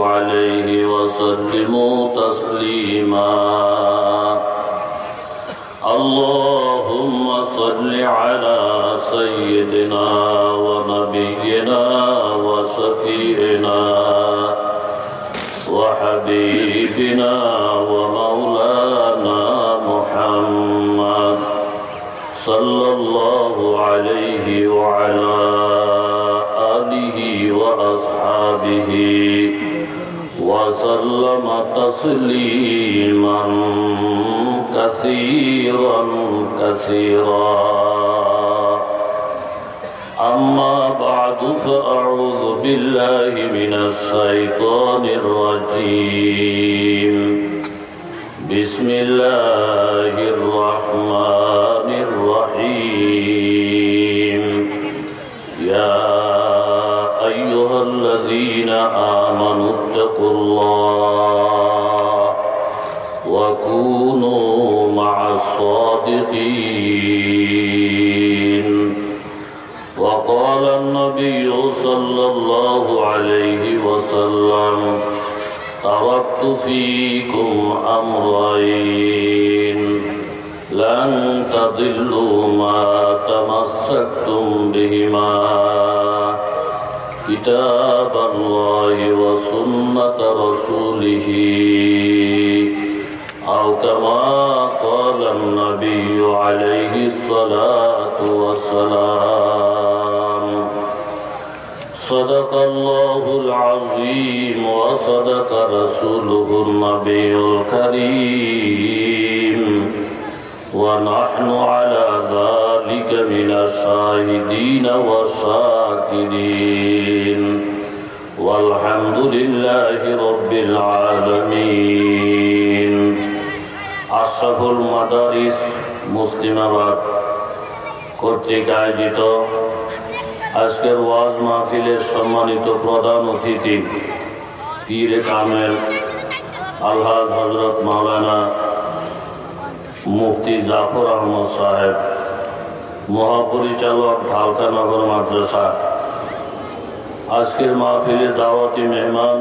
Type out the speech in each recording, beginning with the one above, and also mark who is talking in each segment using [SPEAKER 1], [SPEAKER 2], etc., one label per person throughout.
[SPEAKER 1] عليه وسلموا تسليما. اللهم صل على سيدنا ونبينا وسفينا وحبيبنا ومولانا محمد صلى الله عليه وعلى آله وأصحابه. وسلم تسليما كثيرا. كثيرا أما بعد فأعوذ بالله من الشيطان الرجيم. بسم الله الرحمن الرحيم. يا أيها الذين آمنوا اتقوا الله وكونوا مع الصادقين. وقال النبي صلى الله عليه وسلم تركت فيكم أمرين. لن تضلوا ما تمسكتم بهما. كتاب الله وسنة رسوله. أو كما قال النبي عليه الصلاة والسلام صدق الله العظيم وصدق رسوله النبي الكريم. ونحن على ذلك من الشاهدين والشاكرين والحمد لله رب العالمين আশরাফ মাদারিস মুসলিমাবাদ কর্তৃক আয়োজিত আজকের ওয়াজ মাহফিলের সম্মানিত প্রধান অতিথি পীর কামেল আলহাজ হজরত মাওলানা মুফতি জাফর আহমদ সাহেব মহাপরিচালক ঢালকানগর মাদ্রাসা। আজকের মাহফিলের দাওয়াতি মেহমান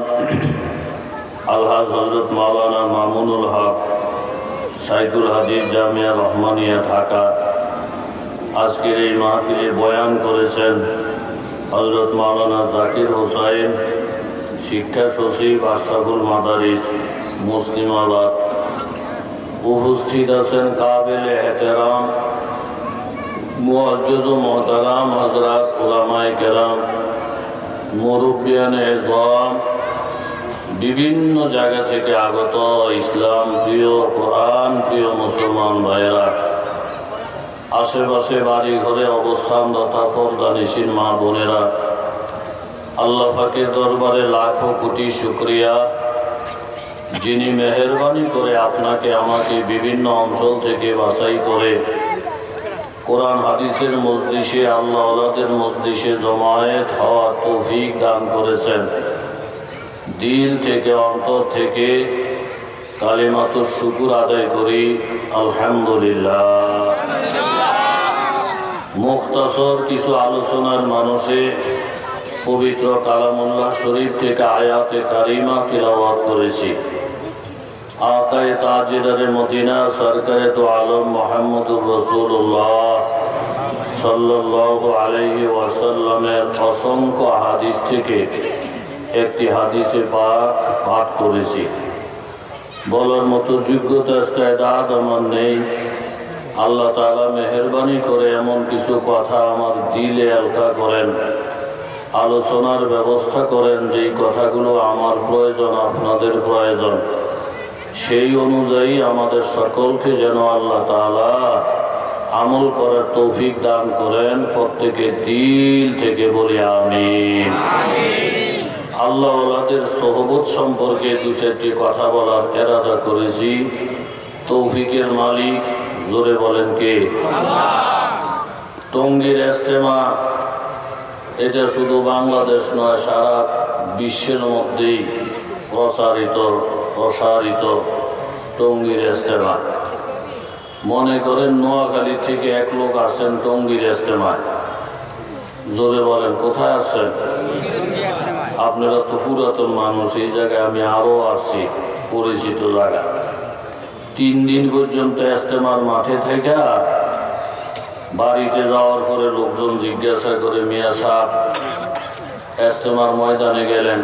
[SPEAKER 1] আলহাজ হজরত মাওলানা মামুনুল হক, সাইকুল হাদির জামিয়া রহমানিয়া, ঢাকা। আজকের এই মাহফিলে বয়ান করেছেন হজরত মাওলানা জাকির হোসাইন, শিক্ষা সচিব আশরাফুল মাদারিস মুসলিমাবাদ উপস্থিত আছেন কাবেলে এহতেরাম বিভিন্ন জায়গা থেকে আগত ইসলাম, প্রিয় কোরআন, প্রিয় মুসলমান ভাইয়েরা। আশেপাশে বাড়ি ঘরে অবস্থান তথা ফরদানিসীন মা বোনেরা, আল্লাহ ফাকির দরবারে লাখো কোটি শুক্রিয়া। যিনি মেহরবানি করে আপনাকে আমাকে বিভিন্ন অঞ্চল থেকে বাছাই করে কোরআন, হাদিসের মজলিসে আল্লাহ মজলিসে জমায়েত হওয়ার তৌফিক দান করেছেন। দিল থেকে, অন্তর থেকে কালিমাতুর শুকুর আদায় করি। আলহামদুলিল্লাহ। মুখতাসর কিছু আলোচনার মানুষে পবিত্র কালামুল্লাহ শরীফ থেকে আয়াতে কারিমা তিলাওয়াত করেছি। আলহি ওয়াসাল্লামের অসংখ্য হাদিস থেকে একটি হাদিসে পাঠ করেছি। বলার মতো যোগ্যতা আমার নেই। আল্লাহ তালা মেহরবানি করে এমন কিছু কথা আমার দিলে হালকা করেন, আলোচনার ব্যবস্থা করেন যেই কথাগুলো আমার প্রয়োজন, আপনাদের প্রয়োজন। সেই অনুযায়ী আমাদের সকলকে যেন আল্লাহ তালা আমল করার তৌফিক দান করেন প্রত্যেকে দিল থেকে বলি আমি আল্লাহ সহবত সম্পর্কে দু চারটি কথা বলার এরাদা করেছি। তৌফিকের মালিক জোরে বলেন কে? টঙ্গির এস্তেমা এটা শুধু বাংলাদেশ নয়, সারা বিশ্বের মধ্যেই প্রসারিত প্রসারিত টঙ্গির ইস্তেমা মনে করেন নোয়াখালী থেকে এক লোক আসছেন টঙ্গির ইস্তেমায় জোরে বলেন, কোথায় আসছেন? আপনারা তো পুরাতন মানুষ, এই জায়গায় আমি আরও আসছি, পরিচিত জায়গা। তিন দিন পর্যন্ত এস্তেমার মাঠে থেকে বাড়িতে যাওয়ার পরে লোকজন জিজ্ঞাসা করে, মিয়া সাহ এস্তেমার ময়দানে গেলেন।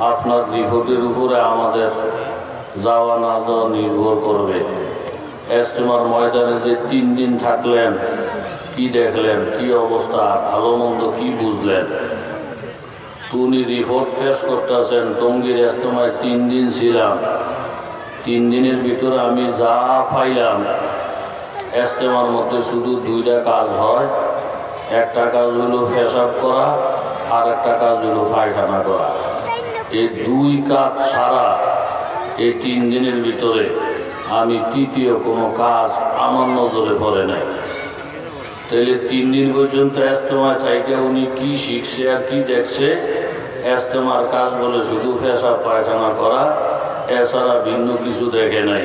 [SPEAKER 1] আপনার রিপোর্টের উপরে আমাদের যাওয়া না যাওয়া নির্ভর করবে। এস্তেমার ময়দানে যে তিন দিন থাকলেন, কি দেখলেন, কি অবস্থা, ভালো মন্দ কি বুঝলেন? উনি রিপোর্ট ফেস করতেছেন, টঙ্গির এস্তেমায় তিন দিন ছিলাম। তিন দিনের ভিতরে আমি যা পাইলাম এস্তেমার মধ্যে শুধু দুইটা কাজ হয়। একটা কাজ হলো পেশাব করা, আর একটা কাজ হলো পায়খানা করা। এই দুই কাজ ছাড়া এই তিন দিনের ভিতরে আমি তৃতীয় কোনো কাজ আমার নজরে পড়ে নাই। তাহলে তিন দিন পর্যন্ত এস্তেমায় থাইকে উনি কি শিখছে আর কি দেখছে, এস্তেমার কাজ বলে শুধু পেশাব পায়খানা করা, এছাড়া ভিন্ন কিছু দেখে নাই।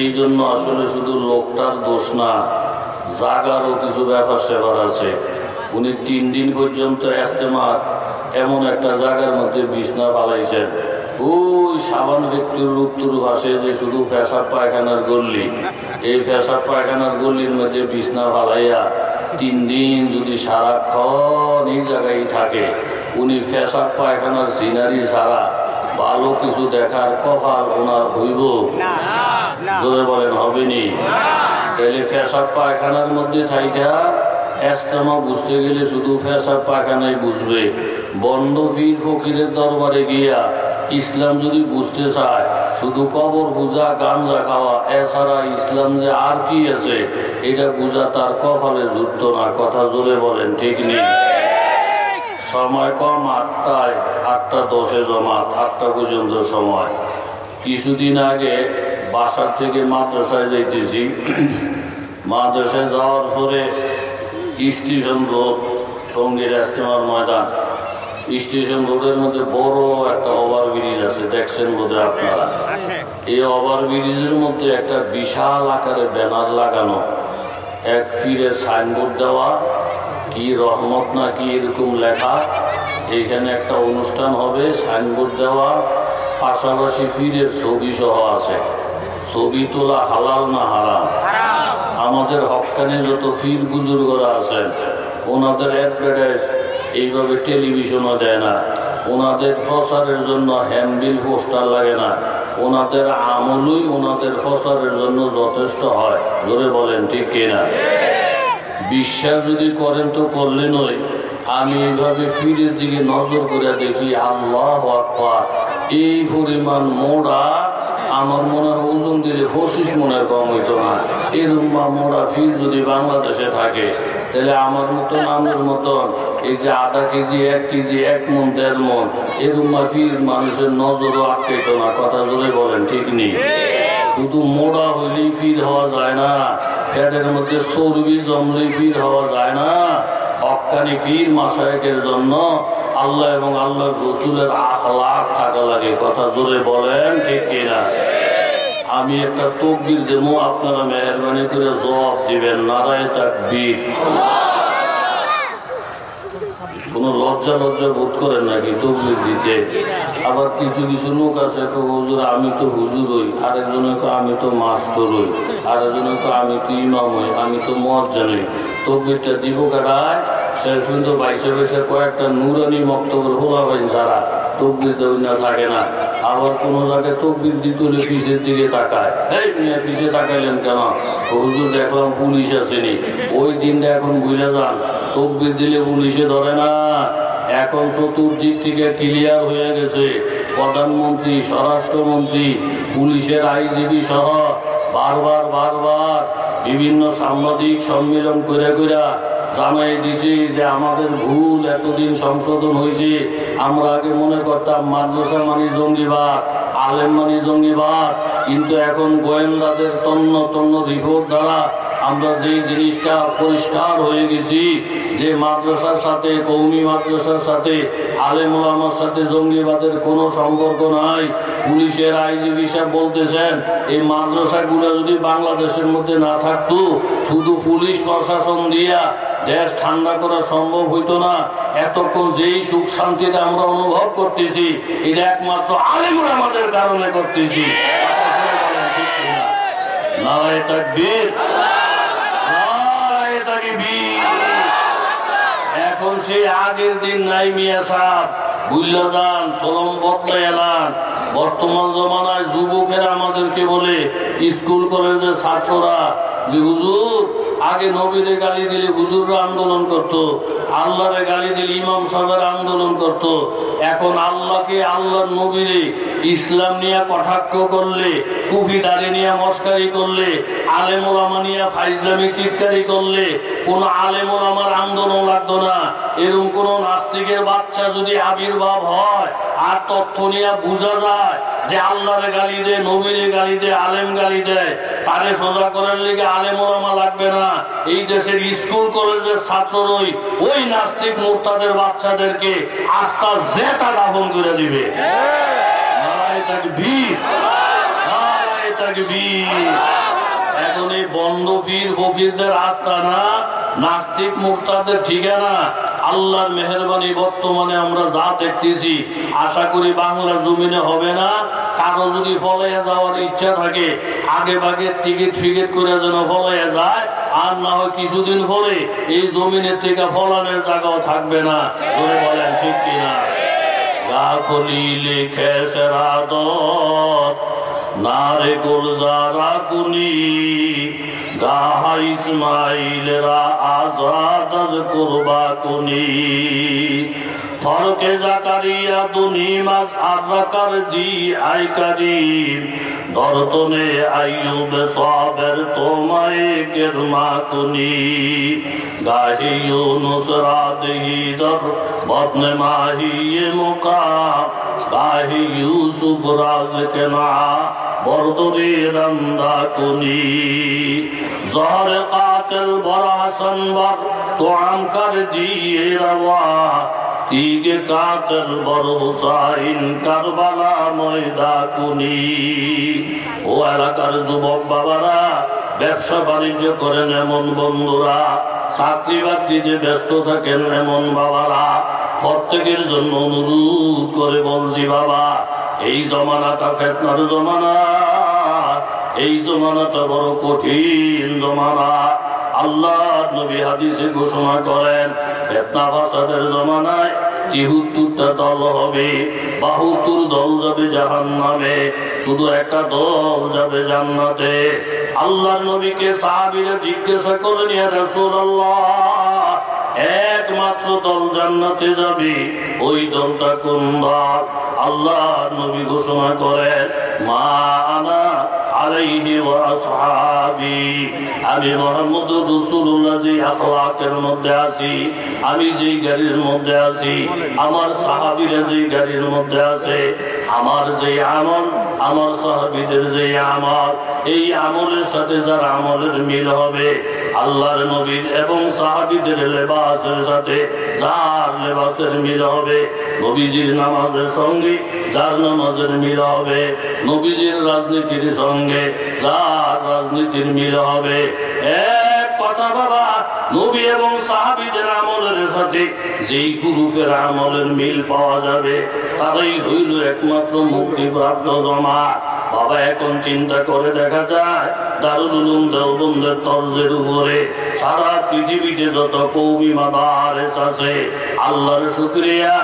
[SPEAKER 1] এই জন্য আসলে শুধু লোকটার দোষ না, জাগারও কিছু ব্যাপার সেবার আছে। উনি তিন দিন পর্যন্ত এস্তেমার এমন একটা জায়গার মধ্যে বিছনা পালাইছেন ওই সাবান ব্যক্তির উত্তর ভাসে যে শুধু পেশাব পায়খানার গল্লি। এই পেশাব পায়খানার গল্লির মধ্যে বিছনা ফালাইয়া তিন দিন যদি সারাক্ষণ এই জায়গায় থাকে, উনি পেশাব পায়খানার সিনারি ছাড়া ভালো কিছু দেখার কপাল ওনার হইব। ধরে বলেন, হবেনি? তাহলে পেশাব পায়খানার মধ্যে থাইকা, এস্তমা বুঝতে গেলে শুধু পেশাব পায়খানাই বুঝবে। বন্ধ পীর ফকিরের দরবারে গিয়া ইসলাম যদি বুঝতে চায়, শুধু কবর পূজা গাঞ্জা খাওয়া এছাড়া ইসলাম যে আর কি আছে, এটা বুঝা তার কপালে যুক্ত না। কথা জোরে বলেন, ঠিক নেই সময় কম, আটটায়, আটটা দশে জমাত, আটটা পর্যন্ত সময়। কিছুদিন আগে বাসার থেকে মাদ্রাসায় যাইতেছি। মাদ্রাসায় যাওয়ার পরে স্টেশন রোড, টঙ্গির এস্তেমার ময়দান। স্টেশন রোডের মধ্যে বড় একটা ওভার ব্রিজ আছে দেখছেন বোধ আপনারা? এই ওভার ব্রিজের মধ্যে একটা বিশাল আকারে ব্যানার লাগানো। এক ফিরের সাইনবোর্ড দেওয়া কি রহমত না কি এরকম লেখা। এইখানে একটা অনুষ্ঠান হবে সাইনবোর্ড দেওয়া পাশাপাশি ফিরের ছবি সহ আছে। ছবি তোলা হালাল না হারাম? আমাদের হকানে যত ফির বুজুর্গরা আছেন ওনাদের অ্যাডভার্টাইজ এইভাবে টেলিভিশনও দেয় না। ওনাদের প্রচারের জন্য হ্যান্ডবিল, পোস্টার লাগে না। ওনাদের আমলই ওনাদের প্রচারের জন্য যথেষ্ট হয়। ধরে বলেন, ঠিক কিনা বিশ্বাস যদি করেন তো করলে নয়। আমি এইভাবে ফিরের দিকে নজর করে দেখি, আল্লাহ এই পরিমাণ মোড়া আমার মনে হয় ওজন দিলে পঁচিশ মনের কম হইতো না। এরকম মোড়া ফির যদি বাংলাদেশে থাকে তাহলে আমার মতন আমার মতন। এই যে আধা কেজি, এক কেজি, এক মন, দেড় মন। এরকম বা ফির মানুষের নজরও আটকেত না, কথা জোরে বলেন, ঠিক নেই? শুধু মোড়া হইলেই ফির হওয়া যায় না, পেটের মধ্যে চর্বি জমলেই ফির হওয়া যায় না। হকানি ফির মাসায়কের জন্য আল্লাহ এবং আল্লাহ রসুলের আখ লাখ থাকা লাগে, কথা জোরে বলেন, ঠিক কিনা? আমি একটা তকবির দেবো, আপনারা মেহরবানি করে জবাব দিবেন, নারায় তাকবীর। কোন লজ্জা লজ্জা বোধ করেন নাকি তকবির দিতে? আবার কিছু কিছু লোক আছে তো হুজুর, আমি তো হুজুর হই আরেকজনে তো আমি তো মাস্টার হই আরেকজনে তো আমি তো ইমাম হই, আমি তো মদ জানি তকবিরটা দিব কাটায়, শেষ পর্যন্ত বাইশে বাইশে কয়েকটা নুরানি মক্তবের হোলা পাই যারা তকবির না থাকে না। আবার কোন জায়গায় তকবির দিতে হলে পিছের দিকে তাকায়। এই মিয়া তাকাইলেন কেন? হুজুর দেখলাম পুলিশ আসেনি। ওই দিনটা এখন বুঝে যান তকবির দিলে পুলিশে ধরে না। এখন চতুর্দিক থেকে ক্লিয়ার হয়ে গেছে। প্রধানমন্ত্রী, স্বরাষ্ট্রমন্ত্রী, পুলিশের আইজিবি সহ বারবার বারবার বিভিন্ন সাংবাদিক সম্মেলন করে করে জানাই দিছি যে আমাদের ভুল এতদিন সংশোধন হয়েছে। আমরা আগে মনে করতাম মাদ্রাসা মানি জঙ্গিবাদ, আলেম মানি জঙ্গিবাদ, কিন্তু এখন গোয়েন্দাদের তন্ন তন্ন রিপোর্ট দ্বারা আমরা যে জিনিসটা পরিষ্কার হয়ে গেছি, যে মাদ্রাসার সাথে, কৌমি মাদ্রাসার সাথে, আলেম ওলামার সাথে জঙ্গিবাদের কোনো সম্পর্ক নাই। পুলিশের আইজিবি সাহেব বলতেছেন, এই মাদ্রাসাগুলো যদি বাংলাদেশের মধ্যে না থাকতো, শুধু পুলিশ প্রশাসন দিয়া দেশ ঠান্ডা করা সম্ভব হইতো না। এতক্ষণ যেই সুখ শান্তিতে আমরা অনুভব করতেছি, এটা একমাত্র আলিমুর আমাদের কারণে করতেছি। এখন সেই আগের দিন নাই মিয়া সাহ বুঝলা যান চলম বদলে এলান। বর্তমান জমানায় যুবকেরা আমাদেরকে বলে স্কুল কলেজের ছাত্ররা যে হুজুর আগে নবীরে গালি দিলে হুজুররা আন্দোলন করত, আল্লাহরে গালি দিলে ইমাম সাহেবের আন্দোলন করত। এখন আল্লাহকে, আল্লাহর নবীরে ইসলাম নিয়ে কটাক্ষ করলে, কুফি দাড়ি নিয়ে মস্কারি করলে আলেমুল আমা নিয়ে ফাইজলামি টিটকারি করলে, কোন আলেমুল আমার আন্দোলন লাগতো না। এরকম কোন নাস্তিকের বাচ্চা যদি আবির্ভাব হয়, আর তথ্য নিয়ে বোঝা যায় যে আল্লাহরে গালি দেয়, নবীরে গালি দেয়, আলেম গালি দেয়, তারে সোজা করার লিগে আলেম ওলামা লাগবে না। এই দেশের স্কুল, কলেজের ছাত্র নই ওই নাস্তিক মোর্তাদের বাচ্চাদেরকে আস্থা জেতা দাপন করে দিবে। এখন এই বন্ধ ফির ফকিরদের আস্থা না নাস্তিক মুক্তাদের ঠিকানা, আল্লাহর মেহরবানি বর্তমানে আমরা যা দেখতেছি, আশা করি বাংলার জমিনে হবে না। কারও যদি ফলাইয়া যাওয়ার ইচ্ছা থাকে, আগে ভাগে টিকিট ফিকিট করে যেন ফলাইয়া যায়, আর না হয় কিছুদিন পরে এই জমিনের থেকে ফলানের জায়গাও থাকবে না। বলেন, ঠিক কিনা? নারে গুলজারা কুনি। গাহা ইসমাইলরা আজাদ করবা কুনি ফরকে জাকারিয়া দুনি মাছ আদাকার দি আই কারিম দর্তনে আইয়ুব সাবের তোমায় কেরমা কুনি গাহি নুসরা রাদহি দর বদনে মাহি মুকা গাহি ইউসুফ রাজ কেনা বর্দরে রান্দা কুনি زہر قاتل برا سنبر تو ہم کر دیے روا, تیگ قاتل بر حسین ময়দা কুনি ও এলাকার যুবক বাবারা ব্যবসা বাণিজ্য করেন এমন বন্ধুরা চাকরি বাকরিতে ব্যস্ত থাকেন এমন বাবারা প্রত্যেকের জন্য অনুরোধ করে বলছি বাবা এই জমানাটা ফেতনার জমানা এই জমানাটা বড় কঠিন জমানা। আল্লাহ নবী হাদিসে ঘোষণা করেন, ফেতনা ফাসাদের জমানায় তিহুত্তরটা দল হবে, বাহুত্তর দল যাবে জাহান নামে শুধু একটা দল যাবে জান্নাতে। আল্লাহ নবীকে সাহাবিরা জিজ্ঞাসা করলেন, ইয়া রাসূলুল্লাহ, একমাত্র দল জান্নাতে যাবে, ওই দলটা কোন দল আল্লাহ নবী ঘোষণা করেন, মা আনা আলাইহি ওয়া আসহাবি। আমি মুহাম্মদ রাসূলুল্লাহ, যে মধ্যে আছি, আমি যেই গাড়ির মধ্যে আছি, আমার সাহাবীরা যেই গাড়ির মধ্যে আছে, আমার যে আমল, আমার সাহাবীদের যে আমল, এই আমলের সাথে যার আমলের মিল হবে, আল্লাহর নবীর এবং সাহাবীদের লেবাসের সাথে যার লেবাসের মিল হবে, নবীজির নামাজের সঙ্গে যার নামাজের মিল হবে, নবীজির রাজনীতির সঙ্গে যার রাজনীতির মিল হবে। এক কথা বাবা নবী এবং সাহাবীদের আমলের সাথে যেই গ্রুপের আমলের মিল পাওয়া যাবে, তারাই হইল একমাত্র মুক্তিপ্রাপ্ত জমা বাবা, এখন চিন্তা করে দেখা যায়, দারুল উলুম উপরে সারা পৃথিবীতে যত আছে, আল্লাহর শুক্রিয়া,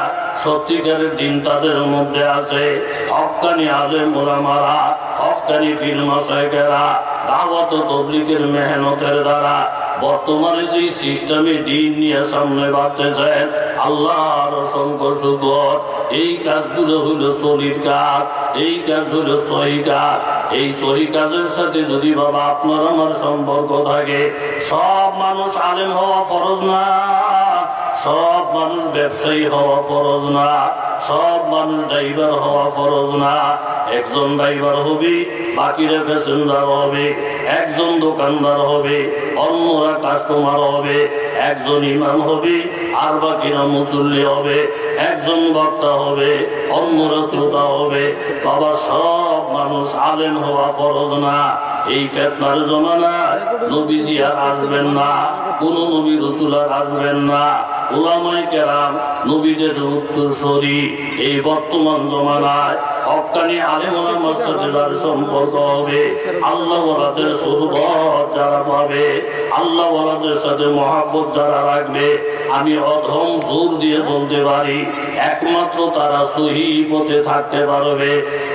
[SPEAKER 1] সত্যিকারের দিন তাদের মধ্যে আছে। হকানি আলেম মোরামারা হকানি ফিল্মাশায়কেরা দাওয়াত তবলিগের মেহনতের দ্বারা বর্তমানে যে সিস্টেমে দিন নিয়ে সামনে আল্লাহ আল্লাহর অসংখ্য শুকর। এই কাজগুলো হলো শরীর কাজ, এই কাজ হলো সহি কাজ। এই সহি কাজের সাথে যদি বাবা আপনার আমার সম্পর্ক থাকে, সব মানুষ আলেম হওয়া ফরজ না। সব মানুষ ব্যবসায়ী হওয়া ফরজ না, সব মানুষ ড্রাইভার হওয়া ফরজ না। একজন ড্রাইভার হবে, বাকিরা প্যাসেঞ্জার হবে, একজন দোকানদার হবে, অন্যরা কাস্টমার হবে, একজন ইমাম হবে, আর বাকিরা মুসল্লি হবে, একজন বক্তা হবে, অন্যরা শ্রোতা হবে। বাবা, সব মানুষ আলেন হওয়া ফরজ না। এই ফেতনার জমানায় নবীজি আর আসবেন না, কোন নবী রসুল আর আসবেন না। নবীদের আল্লাহ আল্লাহ সাথে যারা আমি অধম জোর দিয়ে বলতে পারি, একমাত্র তারা সহি পথে থাকতে পারবে।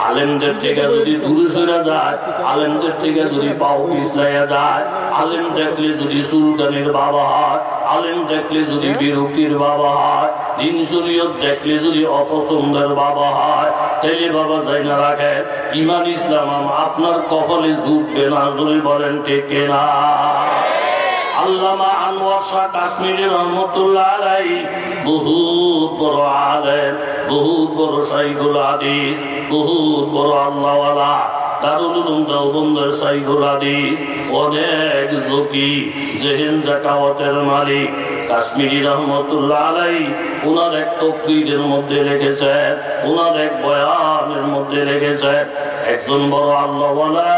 [SPEAKER 1] আলেমদের থেকে যদি দূরে সরে যায়, আলেমদের থেকে যদি পাও পিছলাইয়া যায়, আলেম দেখলে যদি সুলতানের বাবা হয়, আলেম দেখলে যদি বিরক্তির বাবা হয়, দিন শরীয়ত দেখলে যদি অপছন্দের বাবা হয়, তাইলে বাবা যাই না রাখে, ইমান, ইসলাম আপনার কপালে জুটবে না যদি বলেন ঠিক না আল্লামা আনোয়ার শাহ রহমতুল্লাহ বহুত বড় আলেম, বহুত বড় বহুত বড় আল্লাহওয়ালা। দারুল উলুম দেওবন্দের সাইকুল হাদিস অনেক জেহেন জাকাওয়াতের মালিক, কাশ্মীরি রহমতুল্লাহ আলাই ওনার এক তফরিদের মধ্যে রেখেছেন ওনার এক বয়ানের মধ্যে রেখেছেন একজন বড় আল্লাহওয়ালা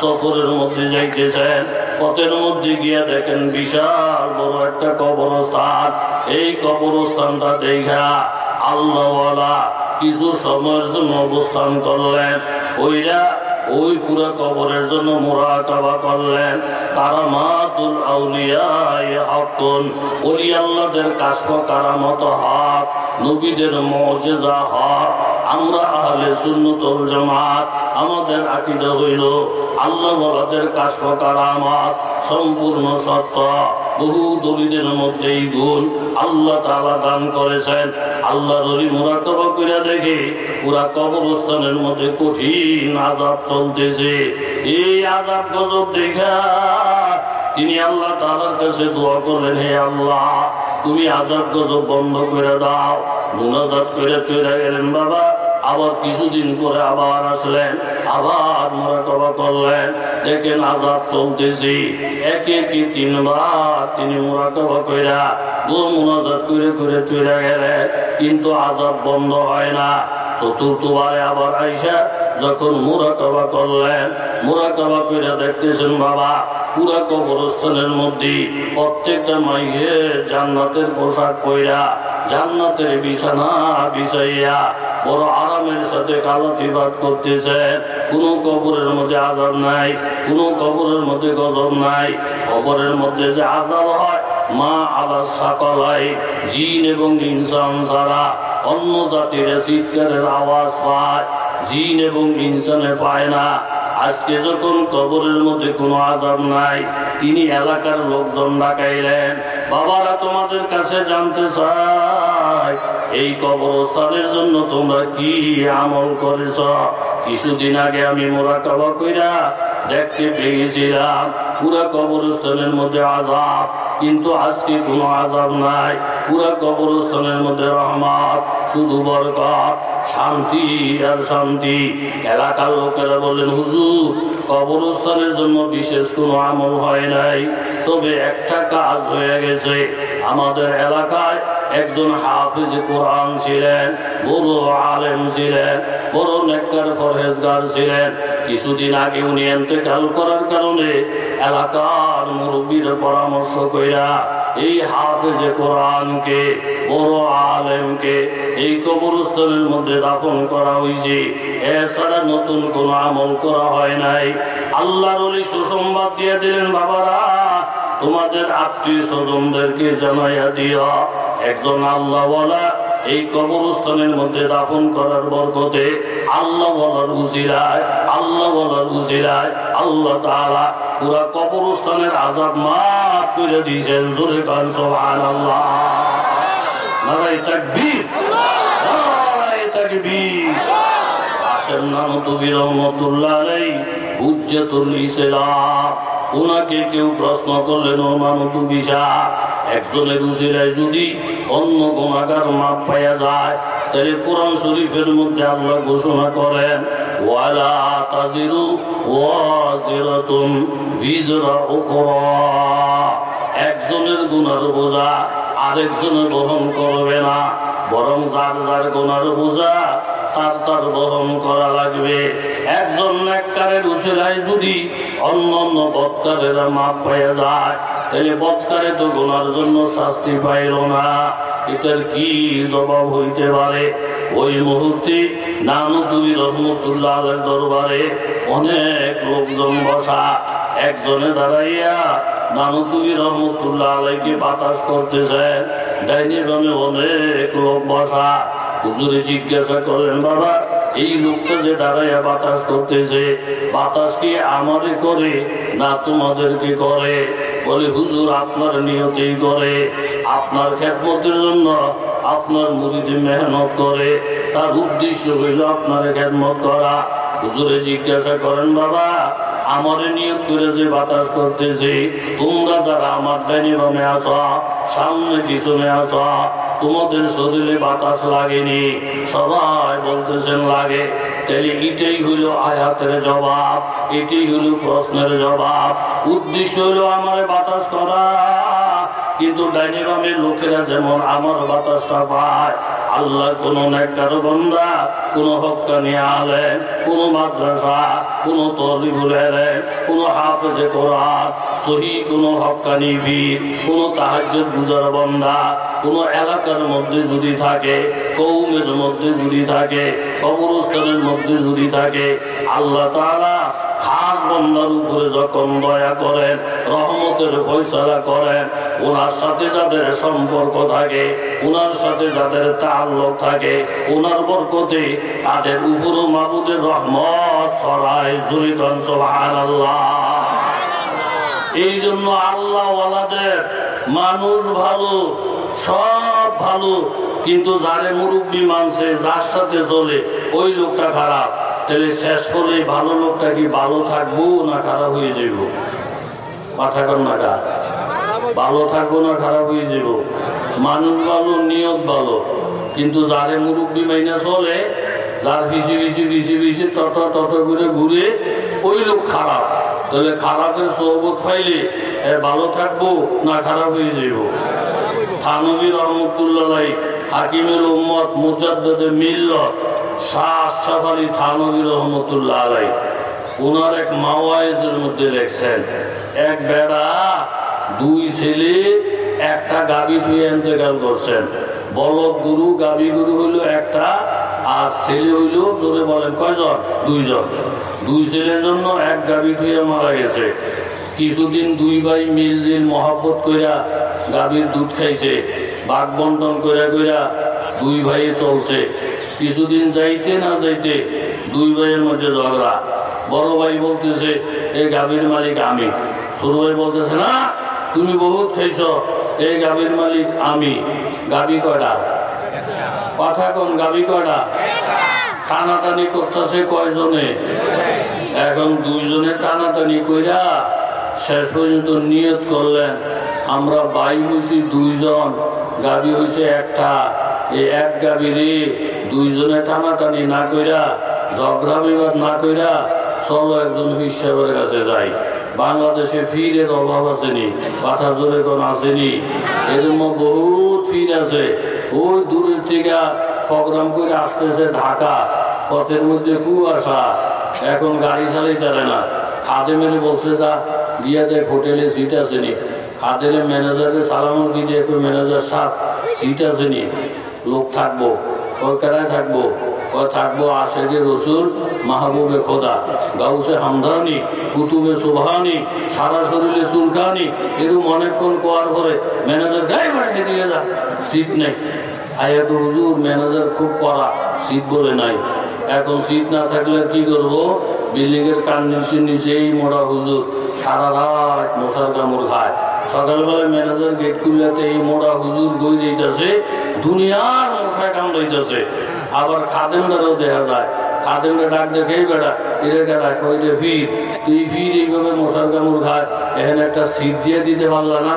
[SPEAKER 1] সফরের মধ্যে যাইতেছেন পথের মধ্যে গিয়া দেখেন বিশাল বড় একটা কবরস্থান, এই কবরস্থানটা দেখা আল্লাহওয়ালা কিছু সময়ের জন্য অবস্থান করলেন, ওইরা ওই পুরো কবরের জন্য মোরা কাবা করলেন। তারা মাতুল আউলিয়াকুন ওলি আল্লাহদের কাশফ কারামত হক, নবীদের মজেজা হক। আমরা আহলে সুন্নতুল জামাত, আমাদের আকীদা হইল আল্লাহ ওয়ালাদের কাশফ কারামত, সম্পূর্ণ সত্য। বহু দলিলের মধ্যে এই গুণ আল্লাহ তাআলা দান করেছেন। আল্লাহ রলি মোরাকাবা করে দেখে পুরা কবরস্থানের মধ্যে কঠিন আজাব চলতেছে। এই আজাব গজব দেখা তিনি আল্লাহ তাআলার কাছে দোয়া করলেন, হে আল্লাহ, তুমি আজাব গজব বন্ধ করে দাও, মুনাজাত করে চলে গেলেন বাবা, আবার কিছুদিন পরে আবার আসলেন, আবার মোরাকাবা করলেন। দেখেন আজাব চলতেছে। একে কি তিনবার তিনি মোরাকাবা কইরা গো মুনাজাত করে করে চলে গেলে কিন্তু আজাব বন্ধ হয় না। চতুর্থবারে আবার আইসা যখন মোরাকাবা করলেন, মোরাকাবা করে দেখতেছেন, বাবা, পুরা কবরস্থানের মধ্যে প্রত্যেকটা মাইহে জান্নাতের পোশাক পইরা জান্নাতের বিছানা বিছাইয়া বড় আরামের সাথে কালাতিবাদ করতেছে। কোন কবরের মধ্যে আজাব নাই, কোন কবরের মধ্যে গজব নাই। কবরের মধ্যে যে আজাব হয়, মা আলা সাকলাই, জিন এবং ইনসান ছাড়া অন্য জাতির চিৎকারের আওয়াজ পায়, জিন এবং ইনসানে পায় না। আজকে যখন কবরের মধ্যে কোনো আজাব নাই, তিনি এলাকার লোকজন ডাকাইলেন। বাবারা তোমাদের কাছে জানতে চাই এই কবরস্থানের জন্য তোমরা কি আমল করেছ? কিছুদিন আগে আমি মোরাকাবা কইরা দেখতে পেয়েছিলাম, পুরা কবরস্থানের মধ্যে আজাব কিন্তু আজকে কোনো আজাব নাই। পুরা কবরস্থানের মধ্যে রহমত, শুধু বরকত, শান্তি আর শান্তি। এলাকার লোকেরা বললেন, হুজুর কবরস্থানের জন্য বিশেষ কোনো আমল হয় নাই। তবে একটা কাজ হয়ে গেছে। আমাদের এলাকায় একজন হাফিজ কোরআন ছিলেন, বড় আলেম ছিলেন, বড় নেককার ফরহেজগার ছিলেন। কিছুদিন আগে উনি এতেকাল করার কারণে এলাকার মুরব্বীর পরামর্শ কইরা এই হাফেজে কোরআনকে, বড় আলেমকে এই কবরস্থলের মধ্যে দাফন করা হয়েছে। এছাড়া নতুন কোন আমল করা হয় নাই। আল্লাহর সুসংবাদ দিয়ে দিলেন, বাবারা, তোমাদের আত্মীয় স্বজনদেরকে জানাইয়া দিয়া একজন আল্লাহ এই কবরস্থানের মধ্যে দাফন করার বরকতে আল্লাহ বলার উচিরায় আল্লাহ বলার উচিরায় আল্লাহ তাআলা পুরা কবরস্থানের আজাব মাফ করে দিয়েছেন। জোরে কান, সুবহানাল্লাহ। নারায়ে তাকবীর। নারায়ে তাকবীর। আসেন নাম তবি রহমতুল্লাহ ইসলাম। ওনাকে কেউ প্রশ্ন করলেন, ও মানব বিশা একজনের উচিরায় যদি অন্য গুণাগার মাপ পাইয়া যায়, তাহলে কোরআন শরীফের মধ্যে আল্লাহ ঘোষণা করেন একজনের গুনার বোঝা আরেকজনে বহন করবে না। বরং যার যার গোনার বোঝা তার তার বহন করা লাগবে। একজন নেককারের উসিলায় যদি অন্য অন্য বৎকারেরা মাপ পাইয়া যায় তাহলে বৎকারে তো গোনার জন্য শাস্তি পাইল না। এটার কি জবাব হইতে পারে? ওই মুহূর্তে নানুতুবি রহমতুল্লাহ দরবারে অনেক লোকজন বসা, একজনে দাঁড়াইয়া নানুতুবি রহমতুল্লাহ আলাইকে বাতাস করতেছে ডাইনি বামে অনেক লোক বসা। হুজুরে জিজ্ঞাসা করলেন, বাবা, এই লোকটা যে দাঁড়াইয়া বাতাস করতেছে, বাতাস কি আমারে করে না তোমাদেরকে করে? বলে, হুজুর আপনার নিয়তেই করে। আপনার খেদমতের জন্য আপনার মুড়িতে মেহনত করে। তার উদ্দেশ্য হইল আপনার খেদমত করা। হুজুরে জিজ্ঞাসা করেন, বাবা, আমারে নিয়োগ করে যে বাতাস করতেছে, তোমরা যারা আমার ডাইনি বামে আস সামনে পিছনে আস তোমাদের শরীরে বাতাস লাগেনি, সবাই বলতেছেন, লাগে। তাহলে এটাই হইল আয়াতের জবাব, এটাই হইল প্রশ্নের জবাব। উদ্দেশ্য হলো আমার বাতাস করা, কিন্তু ডাইনি বামের লোকেরা যেমন আমার বাতাসটা পায় আল্লাহ কোন নেককার বন্দা, কোন হকানি আলেন কোন মাদ্রাসা, কোন তরিবুল এলেন কোন হাফেজে কোরআন, সহি কোন হকানি বীর কোন তাহাজ্জুদ গুজার বন্দা, কোন এলাকার মধ্যে যদি থাকে কৌমের মধ্যে যদি থাকে, কবরস্থানের মধ্যে যদি থাকে, আল্লাহ তারা খাস বন্দার উপরে যখন দয়া করেন রহমতের ফয়সালা করেন ওনার সাথে যাদের সম্পর্ক থাকে ওনার সাথে যাদের তাল্লক থাকে ওনার বরকতে তাদের উপরও মাবুদের রহমত ছড়ায় জুরিগঞ্জ আল্লাহ এই জন্য আল্লাহ মানুষ ভালো, সব ভালো, কিন্তু যারে মুরব্বী মানছে, যার সাথে চলে, ওই লোকটা খারাপ। তাহলে শেষ করে ভালো লোকটা কি ভালো থাকব না খারাপ হয়ে যাব পাঠা কর না কা ভালো থাকব না, খারাপ হয়ে যাব। মানুষ ভালো, নিয়ত ভালো। কিন্তু যারে মুরব্বী মাইনা চলে, যার পিছিয়ে পিছিয়ে পিছিয়ে পিছিয়ে টট টট করে ঘুরে, ওই লোক খারাপ। তাহলে খারাপের সহবত পাইলে এ ভালো থাকব না খারাপ হয়ে যাব? থানবী রহমতুল্লাহ হাকিমের উম্মত মুজাদ্দে মিল্লত শাহ আলী থানবী রহমতুল্লাহ আলাই ওনার এক মাওয়াইজের মধ্যে লেখছেন এক বেড়া, দুই ছেলে, একটা গাবি ধুয়ে ইন্তেকাল করছেন। বলদ গুরু, গাবি গুরু হইল একটা, আর ছেলে হইল, জোরে বলেন, কয়জন? দুইজন। দুই ছেলের জন্য এক গাবি ধুয়ে মারা গেছে। কিছুদিন দুই ভাই মিলজিল মহাব্বত কইরা গাভীর দুধ খাইছে বাঘ বন্টন কইরা কইরা দুই ভাই চলছে। কিছুদিন যাইতে না যাইতে দুই ভাইয়ের মধ্যে ঝগড়া। বড় ভাই বলতেছে, এই গাভীর মালিক আমি। ছোট ভাই বলতেছে, না, তুমি বহুত খাইছ, এই গাভীর মালিক আমি। গাভী কয়টা কথা কম গাভী কয়টা টানাটানি করতেছে কয়জনে? এখন দুইজনে টানাটানি কইরা শেষ পর্যন্ত নিয়ত করলেন, আমরা বাই হয়েছি দুইজন গাবি হয়েছে একটা। এই এক গাবিরে দুইজনে টানাটানি না কইরা, ঝগড়া বিবাদ না কইরা চলো একজন ফির কাছে যাই। বাংলাদেশে ফিরের অভাব আসেনি পাঠা জোরে কোন আসেনি এরকম বহুত ফির আছে। ওই দূরের থেকে প্রোগ্রাম করে আসতেছে ঢাকা, পথের মধ্যে কুয়াশা। এখন গাড়ি চালাই চলে না। খাদে মেরে বলছে, যা, গিয়া দেখ হোটেলে সিট আসেনি খাদেলে ম্যানেজারে সালামর কি দিয়ে ম্যানেজার সাপ সিট আসেনি লোক থাকব ওই থাকব। ওই থাকব আশেকে রসুল, মাহবুবে খোদা। গাউসে হামদানি, কুতুবে সুবহানি, সারা শরীরে চুলকানি, এরকম অনেকক্ষণ কোয়ার করে ম্যানেজার গায়ে বাড়িয়ে দিয়ে যা সিট নেই। আয়া তো হুজুর, ম্যানেজার খুব কড়া সিট বলে নাই। এখন সিট না থাকলে কি করব? বিল্ডিং এর কান নিচে নিচেই মোড়া হুজুর, সারা রাত মশার কামড় খায়। সকালবেলা ম্যানেজার গেট খুললাতে এই মোড়া হুজুর বই দিতেছে দুনিয়ার মশায় কামড়াইতেছে। আবার খাদেমদারও দেখা যায়। খাদেমরা ডাক বেড়া এইভাবে মশার এখানে একটা সিট দিয়ে দিতে না।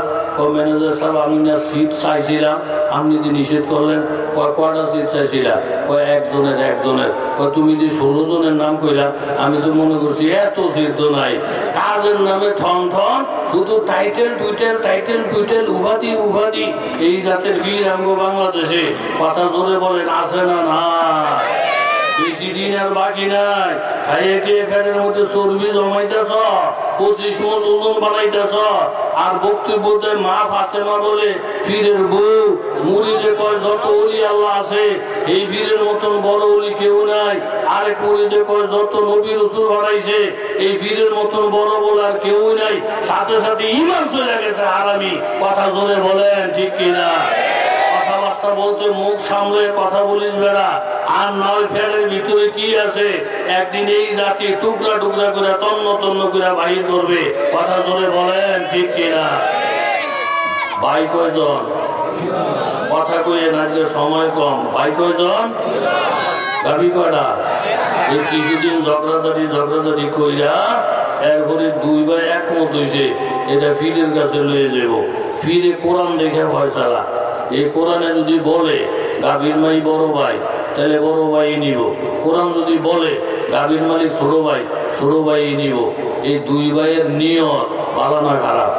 [SPEAKER 1] ম্যানেজার সাহেব, আমি না সিট চাইছিলাম। আপনি নিষেধ করলেন কয়টা সিট চাইছিলাম? একজনের একজনের। তুমি যে ষোলো জনের নাম কইলা, আমি তো মনে করছি এত তো নাই। কাজের নামে ঠন ঠন, শুধু টাইটেল, টুইটেল টাইটেল, টুইটেল উভাদি উপাধি। এই জাতের বীর আঙ্গ বাংলাদেশে। কথা জোরে বলেন, আছে না না দিন আর বাকি আর এই পীরের মতন বড় অলি কেউ নাই। আরেক মুড়িতে কয় যত বাড়াইছে এই পীরের মতন বড় বলে আর কেউ নাই। সাথে সাথে ইমান চলে গেছে আরামি কথা জোরে বলেন, ঠিক কিনা? কথাবার্তা বলতে মুখ সামলে কথা বলিস বেড়া। আর নয় ফেরের ভিতরে কি আছে? একদিন এই জাতি টুকরা টুকরা করে, তন্ন তন্ন করে বাহির করবে। কথা জোরে বলেন, ঠিক কিনা? ভাই কয়জন? কথা কইয়ে না যে সময় কম। ভাই কয়জন? গাবি কয়টা? এই কিছুদিন ঝগড়াঝাড়ি ঝগড়াঝাড়ি কইরা এরপরে দুই ভাই একমত হয়েছে এটা ফিরের কাছে লয়ে যাব ফিরে কোরআন দেখে ফয়সালা এই কোরআনে যদি বলে, গাভীর মাই বড় ভাই, তাহলে বড় ভাই নিব। কোরআন যদি বলে, গাভীর মালিক ছোট ভাই ছোট ভাই নিব। এই দুই ভাইয়ের নিয়ত ভালো না খারাপ?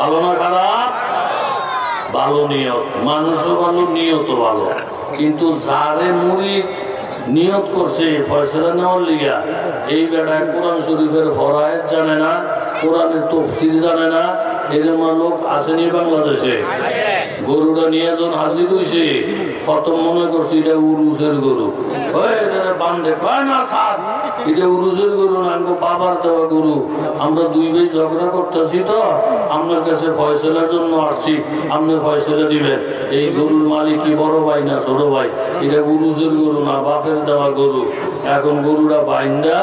[SPEAKER 1] ভালো না খারাপ? ভালো নিয়ত। মানুষও ভালো নিয়ত ভালো। কিন্তু যারে মুড়ি নিয়ত করছে ফয়সলা নেওয়ার লিগা, এই বেড়ায় কোরআন শরীফের ফরায়ত জানে না, কোরআনের তফসির জানে না এরকম লোক আসেনি বাংলাদেশে? গরুটা নিয়ে যখন হাজির হয়েছে প্রথম মনে করছে এটা উরুজের গরু। বান্ধে না এটা উরুজের গরু দেওয়া গরু। আমরা দুই ঝগড়া করতেছি তো, আপনার কাছে জন্য আসছি, আপনি দিবেন। এই গরুর কি বড় ভাই না ছোট ভাই? এটা উরুজের গরু না, বাপের দেওয়া গরু। এখন গরুটা বাইন্দা,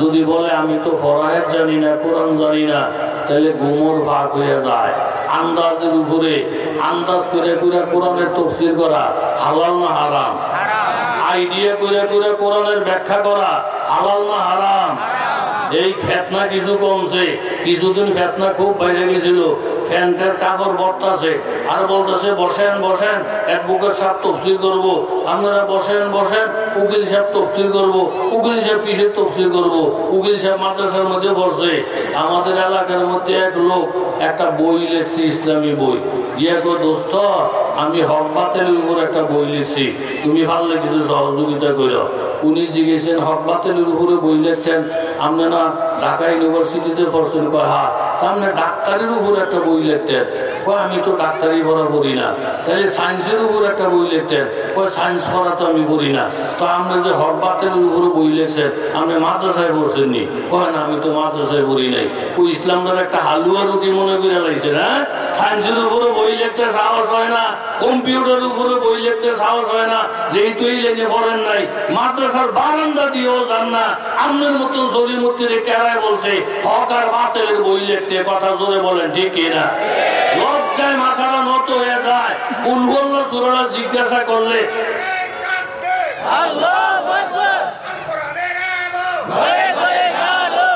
[SPEAKER 1] যদি বলে আমি তো ফরাহের জানি না, কোরআন জানি না, তাহলে গুমর ভাগ হয়ে যায়। আন্দাজের উপরে, আন্দাজ করে করে কোরআনের তফসির করা, হালাল না হারাম? আইডিয়া করে করে কোরআনের ব্যাখ্যা করা, হালাল না হারাম? এই ফেতনা কিছু কমছে, কিছুদিন ফেতনা খুব বাইরে গেছিল ফ্যানটার কাপড় বর্তাছে আর বলতেছে, বসেন বসেন এক বুকের সাপ তফসিল করব। আপনারা বসেন বসেন, উকিল সাহেব তফসিল করব, উকিল সাহেব কিসের তফসিল করব? উকিল সাহেব মাদ্রাসার মধ্যে বসছে। আমাদের এলাকার মধ্যে এক লোক একটা বই লিখছে, ইসলামী বই। ইয়ে দোস্ত, আমি হক বাতিলের উপর একটা বই লিখছি। তুমি ভালো কিছু সহযোগিতা করো উনি জিজ্ঞেসেন, হক বাতিলের উপরে বই লিখছেন? আপনি না, ঢাকা ইউনিভার্সিটিতে পড়ছেন। কয় হা তাহলে ডাক্তারের উপর একটা বই কয়, আমি তো ডাক্তারি পড়া পড়ি না। তাহলে সায়েন্সের উপর একটা বই কয় সায়েন্স পড়া তো আমি পড়ি না। তো আপনি যে হরবাতের উপরে বই আপনি মাদ্রাসায় কয়, না, আমি তো মাদ্রাসায় পড়ি নাই। ওই ইসলাম ধরে একটা হালুয়া রুটি মনে করে লাগছে সায়েন্সের উপরে বই সাহস হয় না। কম্পিউটার উপরে বই সাহস হয় না। যেহেতু এই লেনে পড়েন নাই, মাদ্রাসার বারান্দা দিয়েও যান না। মতন মধ্যে কেরায় বলছে, হক আর বাতেলের বই কথা জোরে বলেন ঠিক কিনা? লজ্জায় মাথাটা নত হয়ে যায়। উলবল্ল সুরলা জিজ্ঞাসা করলে
[SPEAKER 2] আল্লাহু আকবার ঘরে ঘরে আলো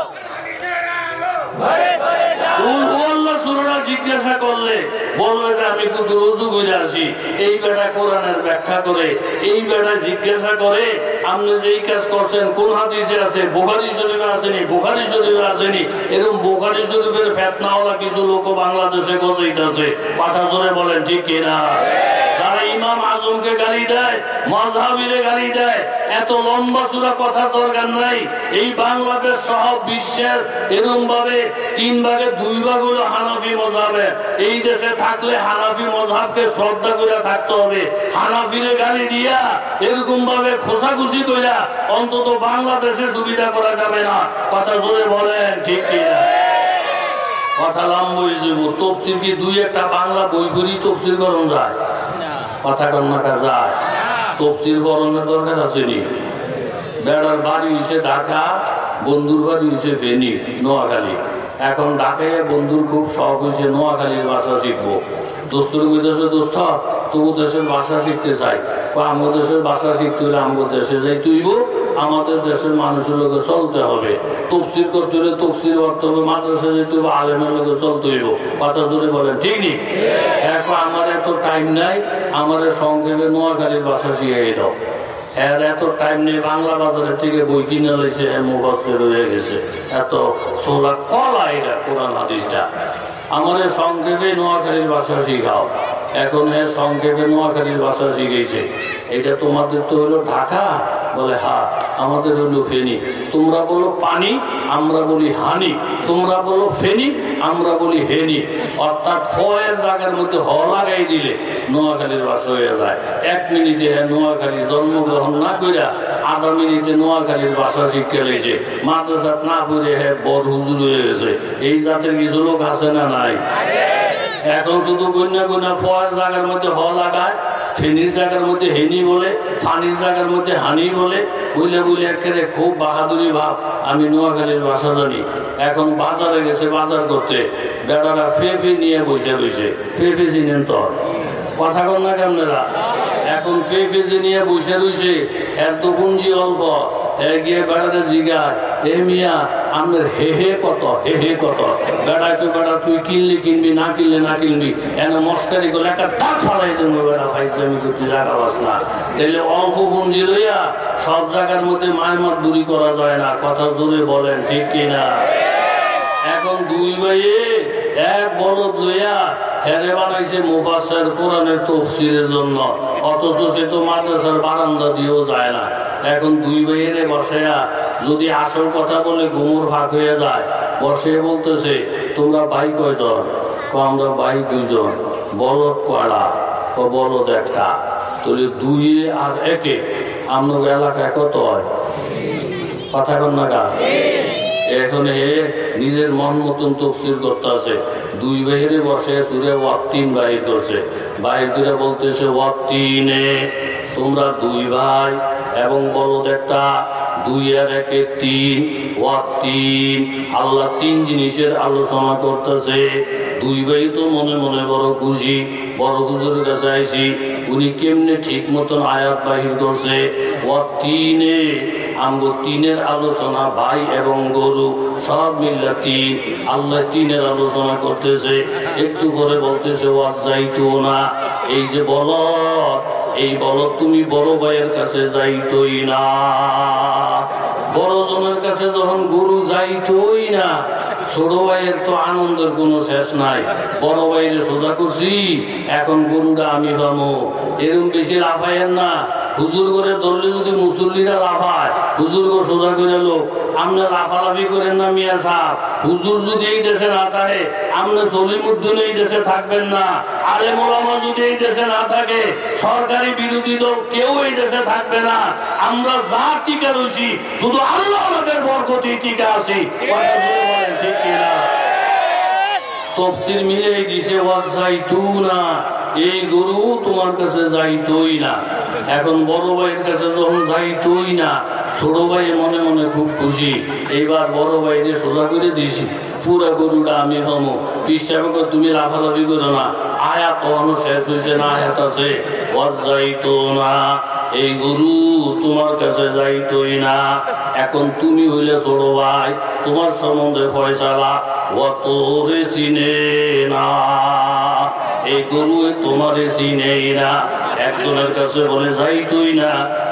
[SPEAKER 2] ঘরে ঘরে
[SPEAKER 1] উলবল্ল সুরলা জিজ্ঞাসা করলে বলবে যে আমি কিন্তু রুজু করে আসি। এই বেটা কোরআনের ব্যাখ্যা করে, এই বেটা জিজ্ঞাসা করে, আপনি যে এই কাজ করছেন, কোন হাদিসে আছে? বোখারি শরীফে আসেনি, বোখারি শরীফে আসেনি। এরকম বোখারি শরীফের ফেতনাওয়ালা কিছু লোক বাংলাদেশে গজাইতেছে। পাঠা করে বলেন, ঠিক কিনা? ইমাম গালি দেয় মজহাবিরে গালি দেয়। এত লম্বা চূড়া কথা দরকার নাই। এই বাংলাদেশ সহ বিশ্বের এরকম ভাবে তিন ভাগে দুই ভাগ হলো হানাফি মজাবে এই দেশে থাকলে হানাফি মজাবকে শ্রদ্ধা করে থাকতে হবে। হানাফিরে গালি দিয়া এরকম ভাবে খোসাখুশি কইরা অন্তত বাংলাদেশে সুবিধা করা যাবে না। কথা জোরে বলেন, ঠিক কিনা? কথা লম্বা হয়ে যাব তফসিল কি দুই একটা বাংলা বই ফুরি তফসিল করণ যায়? কথা কন্যাটা যায়। তফসিল গরমের দরকার আছে নি। বেড়ার বাড়ি হয়েছে ঢাকা, বন্ধুর বাড়ি হয়েছে ফেনি, নোয়াখালী। এখন ঢাকায় বন্ধুর খুব শখ হয়েছে নোয়াখালীর ভাষা শিখব। দোস্তর দেশে দোস্ত, তবু দেশের ভাষা শিখতে চাই। বা আমার দেশের ভাষা শিখতে হলে আমার দেশে যাই তুইব, আমাদের দেশের মানুষের লোকে চলতে হবে। তফসিল করতে হলে তফসিল করতে হবে, মাদ্রাসা যেতে হবে আলেমের লোকে চলতে হইব। কথা ধরে বলেন, ঠিক নেই এখন আমার এত টাইম নাই, আমার সংক্ষেপে নোয়াখালীর বাসা শিখিয়ে দাও। এর এত টাইম নেই, বাংলা বাজারের থেকে বই কিনে লইছে মুখস্থ রয়ে গেছে। এত সোলা কলা এটা কোরআন, হাদিসটা। আমাদের সংক্ষেপে নোয়াখালীর ভাষা শিখাও। এখন এর সংক্ষেপে নোয়াখালীর ভাষা শিখেছে। এটা তোমাদের তো হলো ঢাকা? বলে হ্যাঁ আমাদের হলো ফেনি। তোমরা বলো পানি, আমরা বলি হানি। তোমরা বলো ফেনি, আমরা বলি হেনি। অর্থাৎ ফয়ের জায়গার মধ্যে হ লাগাই দিলে নোয়াখালীর বাস হয়ে যায়। এক মিনিটে নোয়াখালী জন্মগ্রহণ না কইরা আধা মিনিটে নোয়াখালীর ভাষা শিক্ষা লেগেছে। মাদ্রাসা না করে হ্যাঁ বড় হুজুর হয়ে গেছে। এই জাতের কিছু লোক আছে না নাই? এখন শুধু কন্যা কন্যা ফয়ের জায়গার মধ্যে হ লাগায় ফেনির জায়গার মধ্যে হেনি বলে ফানির জায়গার মধ্যে হানি বলে বুঝলে বুঝলে একেবারে খুব বাহাদুরি ভাব। আমি নোয়াখালীর ভাষা জানি এখন বাজারে গেছে বাজার করতে। বেড়ারা ফে ফে নিয়ে বসে বসে ফে চিনেন তো? কথা কন না কেমনেরা? এখন ফে যে নিয়ে বসে রয়েছে এত পুঞ্জি অল্প। গিয়ে আমার হে হে কত, হে হে কত। তুই কিনলি না কিনলে না এনে মস্কারি করে একটা পুঞ্জি লইয়া সব জায়গার মধ্যে মায়মার দূরি করা যায় না, কথা দূরে বলেন, ঠিক কিনা? এখন দুই ভাইয়ে এক বলদ লইয়া জন্য। অথচ সে তো দিয়েও যায় না। এখন দুই বসেয়া যদি আসল কথা বলে ঘুমুর ফাঁক হয়ে যায় বসে বলতেছে, তোমরা ভাই কয়জন? আমরা ভাই দুজন বলদ কয়লা? ও বলদ একটা। তাহলে দুইয়ে আর একে আপনার এলাকায় কত হয়? কথা কন না গা? এখন এ নিজের মন মতন তফসিল করতে আছে দুই বাহিরে বসে সুরে ওয়াক্তিন বাহির করছে। বাহির করে বলতেছে, ওয়াক্তিনে, তোমরা দুই ভাই এবং বলদ একটা দুই আর একে তিন, ওয়াক্তিন। আল্লাহ তিন জিনিসের আলোচনা করতেছে। দুই ভাই তো মনে মনে বড় খুশি, বড় হুজুরের কাছে আইসি উনি কেমনে ঠিক মতন আয়াত বাহির করছে? ওয়াক্তিনে আমগো তিনের আলোচনা ভাই এবং গরু সব মিল্লা তিন। আল্লাহ তিনের আলোচনা করতেছে, একটু করে বলতেছে, ওয়াজ যাইতো না। এই যে বল এই বল তুমি বড় ভাইয়ের কাছে যাইতই না। বড় জনের কাছে যখন গরু যাইতই না ছোট ভাইয়ের তো আনন্দের কোনো শেষ নাই, বড় ভাইয়ের সোজা করছি, এখন গরুটা আমি ধর্ম এরকম বেশি লাফাইয়ের না। হুজুর করে যদি মুসল্লিরা লাফায়, হুজুর সোজা করে লোক আপনি লাফালাফি করেন না মিয়া সাহ হুজুর যদি এই দেশে না থাকে আপনি সলিমুদ্দিন এই দেশে থাকবেন না। আলে মোলামা যদি এই দেশে না থাকে, সরকারি বিরোধী দল কেউ এই দেশে থাকবে না। আমরা যা টিকা রয়েছি শুধু আল্লাহ আমাদের বরকতি টিকা আছি। ঠিক কিনা? তফসির মিলে দিছে না এই গরু তোমার কাছে যাইতই না। এখন বড় ভাইয়ের কাছে যখন যাইতই না, ছোট ভাই মনে মনে খুব খুশি। এইবার বড় ভাইরে সোজা করে দিছি পুরা গরুটা আমি হমো পিসাবে তুমি লাফালাফি করো না, আয়াত তখনও শেষ হয়েছে না, আয়াত আছে? ওর যাইতো না, এই গরু তোমার কাছে যাইতই না। এখন তুমি হইলে ছোট ভাই, তোমার সম্বন্ধে ফয়সালা অত রে চিনে না। এই গরু তোমারে না। একজনের কাছে বলে যাইতই না।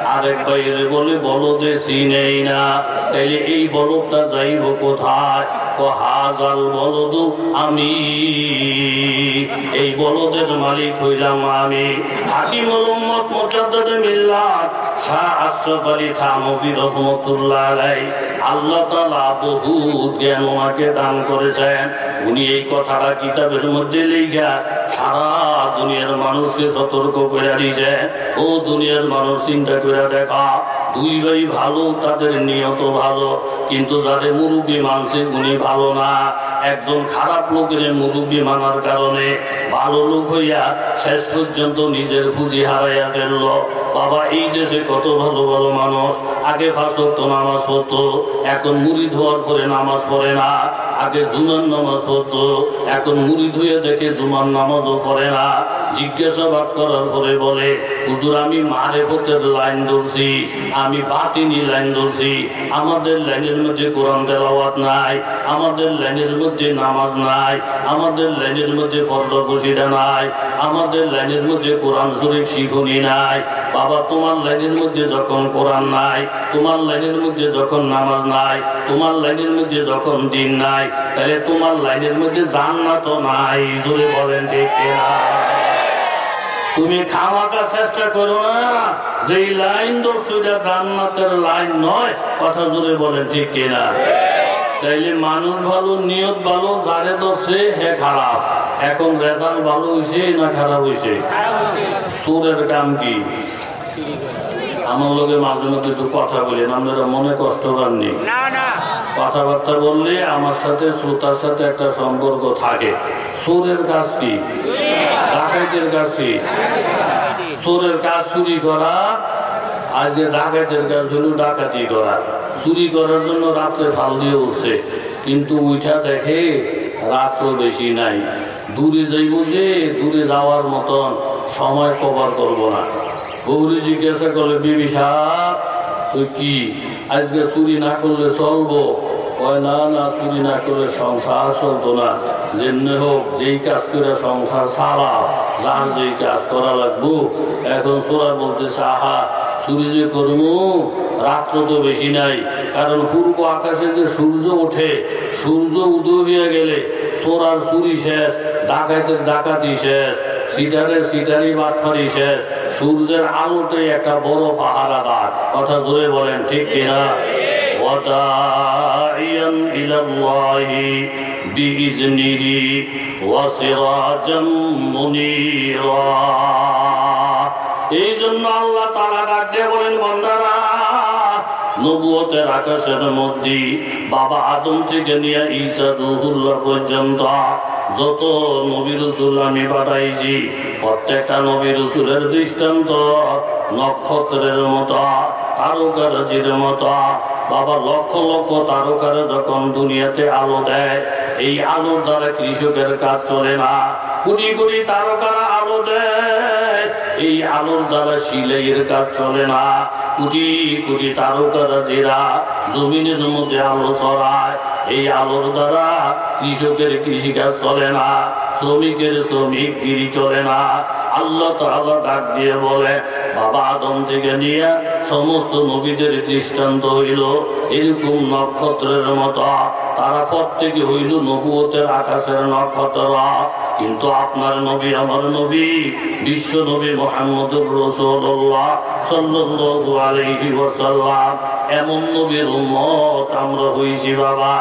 [SPEAKER 1] আরেক বাইরে বলে না। তাইলে এই বলদটা যাইব কোথায়? আমি। এই বলদের মালিক হইলাম আমি। হাকিম মোহাম্মদ মোচাদ্দে মিল্লাত শাহ আশরাফ আলী রহমতুল্লাহ আল্লাহ বহুত জ্ঞান ওনাকে দান করেছেন। উনি এই কথাটা কিতাবের মধ্যে লেখা সারা দুনিয়ার মানুষকে সতর্ক করে দিয়েছে ও দুনিয়ার মানুষ, চিন্তা করে দেখা, দুই ভাই ভালো, তাদের নিয়ত ভালো, কিন্তু যাদের মুরব্বী মানছে উনি ভালো না। একজন খারাপ লোকের মুরব্বী মানার কারণে ভালো লোক হইয়া শেষ পর্যন্ত নিজের পুঁজি হারাইয়া ফেলল। বাবা, এই দেশে কত ভালো ভালো মানুষ। আগে ফাঁসক তো নামাজ পড়তো এখন মুড়ি ধোয়ার পরে নামাজ পড়ে না। আগে জুমার নামাজ পড়তো, এখন মুড়ি ধুয়ে দেখে জুমার নামাজও পড়ে না। জিজ্ঞাসাবাদ করার পরে বলে, হুজুর, আমি মারে পথের লাইন ধরছি, আমি বাতিনি লাইন ধরছি, আমাদের লাইনের মধ্যে কোরআন তেলাওয়াত নাই, আমাদের লাইনের মধ্যে নামাজ নাই, আমাদের লাইনের মধ্যে ফর্দা বসিটা নাই, আমাদের লাইনের মধ্যে কোরআন শরীফ শিখনি নাই। বাবা, তোমার লাইনের মধ্যে যখন কোরআন নাই, তোমার লাইনের মধ্যে যখন নামাজ নাই, তোমার লাইনের মধ্যে যখন দিন নাই তাহলে তোমার লাইনের মধ্যে জান্নাত নাই, জোরে বলেন ঠিক? তুমি খামাকা চেষ্টা করো না যে লাইন এটা জান্নাতের লাইন নয়, কথা জোরে বলেন ঠিক কিনা? তাইলে মানুষ ভালো, নিয়ত ভালো, যারে ধরছে হে খারাপ। এখন রেজাল্ট ভালো হয়েছে না খারাপ হয়েছে সুরের কাম কি? আমার লোকে মাঝে মধ্যে একটু কথা বলি আপনারা মনে কষ্ট পাননি?
[SPEAKER 2] না
[SPEAKER 1] কথাবার্তা বললে আমার সাথে, শ্রোতার সাথে একটা সম্পর্ক থাকে। সুরের কাজ কি? ডাকাইতের কাজ কি? চোরের কাজ চুরি করা আজকে ডাকাতের কাজ হলো ডাকাতি করা। চুরি করার জন্য রাত্রে ফাল দিয়ে উঠছে, কিন্তু উঠা দেখে রাত্র বেশি নাই। দূরে যাইব যে, দূরে যাওয়ার মতন সময় কভার করব না। গৌরী জিজ্ঞাসা করলে, বিবি সাহেব, তুই কি? আজকে চুরি না করলে চলবো। কয়, না না, চুরি না করলে সংসার চলতো না। যেমনি হোক, যেই কাজ করে সংসার সারা যার যেই কাজ করা লাগবো। এখন চোরা বলতেছে, আহা, চুরি যে করব রাত্র তো বেশি নাই। কারণ পূর্ব আকাশে যে সূর্য ওঠে, সূর্য উদয় হয়ে গেলে চোরার চুরি শেষ, ডাকাতের ডাকাতি শেষ, সিটারের সিটারি বাটফারি শেষ সূর্যের আলোতে একটা বড় পাহারাদার কথা ধরে বলেন ঠিক কিনা وداعيا إلى الله بإذنه وسراجا منيرا এই জন্য আল্লাহ তারা ডাকতে বলেন বন্ধারা নবুয়তের আকাশের মধ্যে বাবা আদম থেকে নিয়ে ঈসা রুহুল্লাহ পর্যন্ত যত নবী রসুল আমি পাঠাইছি, প্রত্যেকটা নবী রসুলের দৃষ্টান্ত নক্ষত্রের মতো, তারকারাজির মতো। বাবা, লক্ষ লক্ষ তারকারা যখন দুনিয়াতে আলো দেয়, এই আলোর দ্বারা কৃষকের কাজ চলে না। কোটি কোটি তারকারা আলো দেয়, এই আলোর দ্বারা সিলাইয়ের কাজ চলে না। কোটি কোটি তারকারা যেরা জমিনের মধ্যে আলো ছড়ায় এই আলোর দ্বারা কৃষকের কৃষিকাজ চলে না, শ্রমিকের শ্রমিক গিরি চলে না। আল্লাহ তাআলা ডাক দিয়ে বলে, বাবা আদম থেকে নিয়ে সমস্ত নবীদের দৃষ্টান্ত হইল এরকম নক্ষত্রের মতো। তারা প্রত্যেকে হইল নবুয়তের আকাশের নক্ষত্র। কিন্তু আপনার নবী আমার নবী, বিশ্ব নবী মোহাম্মদ রসুল্লাহ সাল্লাল্লাহু এমন নবীর উম্মত আমরা হইছি বাবা।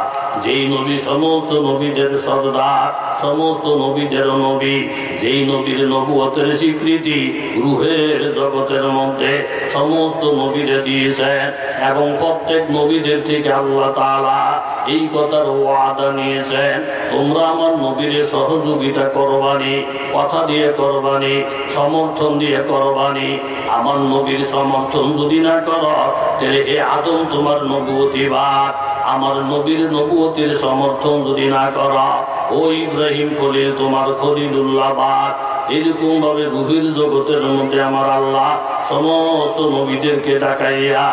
[SPEAKER 1] যেই নবী, সমস্ত নবীদের সর্দার সমস্ত নবীদের নবী, যেই নবীর নবুয়তের স্বীকৃতি রুহের জগতের মধ্যে সমস্ত নবীরে দিয়েছেন এবং প্রত্যেক নবীদের থেকে আল্লাহ তাআলা এই কথার ওয়াদা নিয়েছেন, তোমরা আমার নবীরে সহযোগিতা করবানি, কথা দিয়ে করবানি, সমর্থন দিয়ে করবানি। আমার নবীর সমর্থন যদি না করো, তাহলে এ আদম তোমার নবুয়তিবাদ আমার নবীর নবুয়তির সমর্থন যদি না করা, ও ইব্রাহিম খলিল, তোমার খলিলুল্লাহ বাদ। এরকম ভাবে রুহির জগতের মধ্যে আমার আল্লাহ সমস্ত নবীদেরকে ডাকাইয়া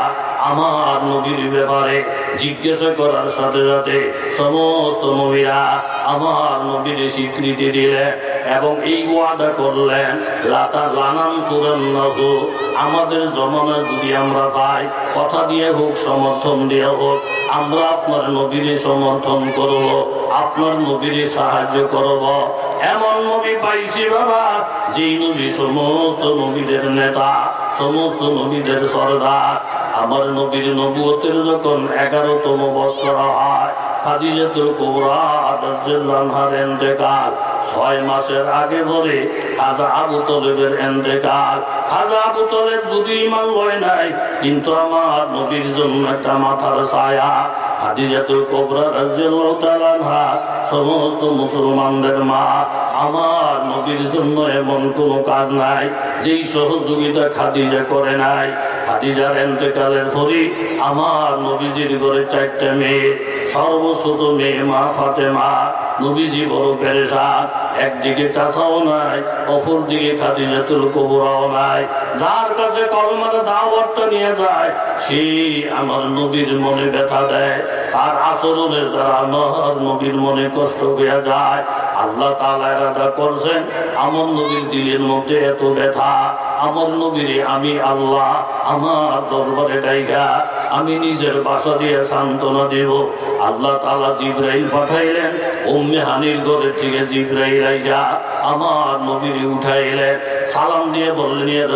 [SPEAKER 1] আমার নবীর ব্যাপারে জিজ্ঞাসা করার সাথে সাথে সমস্ত নবীরা আমার নবীর স্বীকৃতি দিলেন এবং এই ওয়াদা করলেন লাতা লানান সুরান্নাহ আমাদের জমানা যদি আমরা পাই, কথা দিয়ে হোক, সমর্থন দিয়ে হোক, আমরা আপনার নবীর সমর্থন করব, আপনার নবীর সাহায্য করব। এমন নবী পাইছি বাবা, যেই নবী সমস্ত নবীদের নেতা, সমস্ত নবীদের সর্দার। আমার নবীর নবুয়তের যখন এগারোতম বছর হয় খাদিজাতুল কুবরা রাদিয়াল্লাহু এন্তেকাল ছয় মাসের আগে ধরে খাজা আবু তলেবের এন্তেকাল খাজা আবু তলেব যদি ইমান লয় নাই, কিন্তু আমার নবীর জন্য একটা মাথার ছায়া। খাদিজাতুল কোবরা রাদিয়াল্লাহু তাআলা সমস্ত মুসলমানদের মা, আমার নবীর জন্য এমন কোনো কাজ নাই, যেই সহযোগিতা খাদিজা করে নাই। খাদিজার এন্তেকালের পরই আমার নবীজির ঘরে চারটে মেয়ে সর্বছোট মেয়ে মা ফাতেমা, নবীজি বড় পেরেশান, একদিকে চাষাও নাই অপর দিকে খাদিজাতুল কবরাও নাই। যার কাছে কলমার দাওয়াতটা নিয়ে যায় সেই আমার নবীর মনে ব্যথা দেয়। তার আচরণের দ্বারা আমার নবীর মনে কষ্ট হয়ে যায়, আল্লাহ তাআলা এরাদা করছেন, আমার নবীর দিলের মধ্যে এত ব্যথা। আমার নবীরে আমি আল্লাহ আমার দরবারে ডাইগা, আমি নিজের বাসা দিয়ে সান্ত্বনা দেব। আল্লাহ তাআলা জিব্রাইল পাঠাইলেন, উম্মে হানির ঘরের থেকে জিব্রাইল আইজা আমার নবীরে উঠাইলেন। সালাম দিয়ে বললেন ইয়া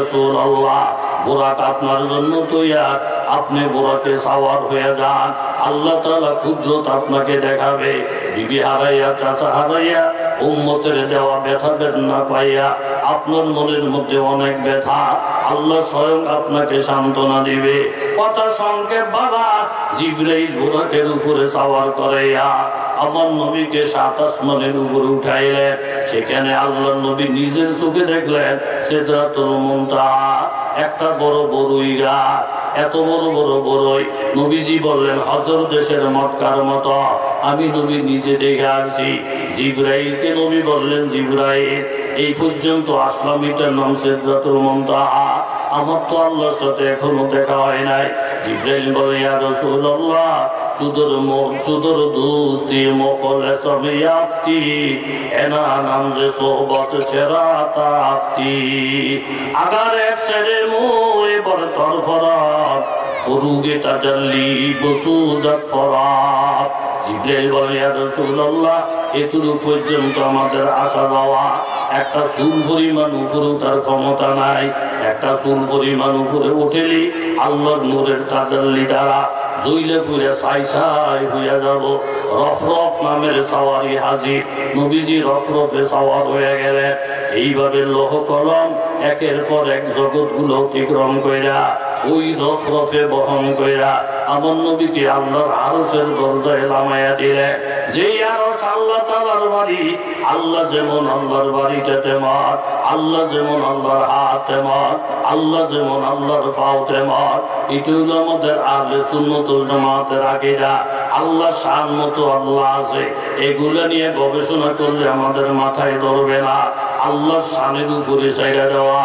[SPEAKER 1] আল্লাহ বোরাক আপনার জন্য তৈয়ার। আপনি বোরাকে সাওয়ার হয়ে যান। আল্লাহ তাআলা কুদরত আপনাকে দেখাবে। বিবি হারাইয়া, চাচা হারাইয়া দেওয়া ব্যথা পাইয়া আপনার মনের মধ্যে অনেক ব্যথা স্বয়ং আপনাকে সান্ত্বনা দিবে। বাবা উপরে করাইয়া নবীকে সেখানে আল্লাহ নবী নিজের চোখে দেখলেন সেদরাতুল মুনতাহা একটা বড় বড়ই গা এত বড় বড় বড়ই। নবীজি বললেন, হজর দেশের মটকার মতো? আমি নবী নিজে দেখে আসছি। জিব্রাইলকে নবী বললেন, জিব্রাইল, এই পর্যন্ত আসলাম এটার নাম সেদরাতুল মুনতাহা। আমার তো আল্লাহর সাথে এখনও দেখা হয় নাই। জিব্রাইল বলে, ইয়া রাসূলুল্লাহ, সুদর মো চুদর দুস্তি মোকলে সবে আপতি এনা নাম যে সোবত ছেড়া তাপ্তি আগার এক সেরে মোয়ে বর তর ফরাত ফুরুগে তাজাল্লি বসু ফরাত। জিব্রাইল বলে এতটুকু পর্যন্ত আমাদের আশা দেওয়া, একটা চুল পরিমাণ উপরেও তার ক্ষমতা নাই। একটা চুল পরিমাণ উপরে উঠেলি, আল্লাহর নূরের তাজাল্লি দ্বারা সাই হইয়া যাব। নামের হয়ে গেলেন। এইভাবে লৌহ কলম একের পর এক জগৎগুলো অতিক্রম কইরা ওই রফ রফে বহন কইরা আমার নবীকে আল্লাহর আরসের দরজায় লামাইয়া দিলেন যে আরস আল্লাহ তালার বাড়ি, আল্লাহ যেমন আল্লাহর বাড়িতে তেমন আল্লাহ যেমন আল্লাহর হাত তেমন আল্লাহ যেমন আল্লাহর পাও তেমন এটি হলো আমাদের আহলে সুন্নতুল জামাতের আগেরা আল্লাহ শান মতো আল্লাহ আছে, এগুলো নিয়ে গবেষণা করলে আমাদের মাথায় ধরবে না। আল্লাহর শানের উপরে জায়গা দেওয়া।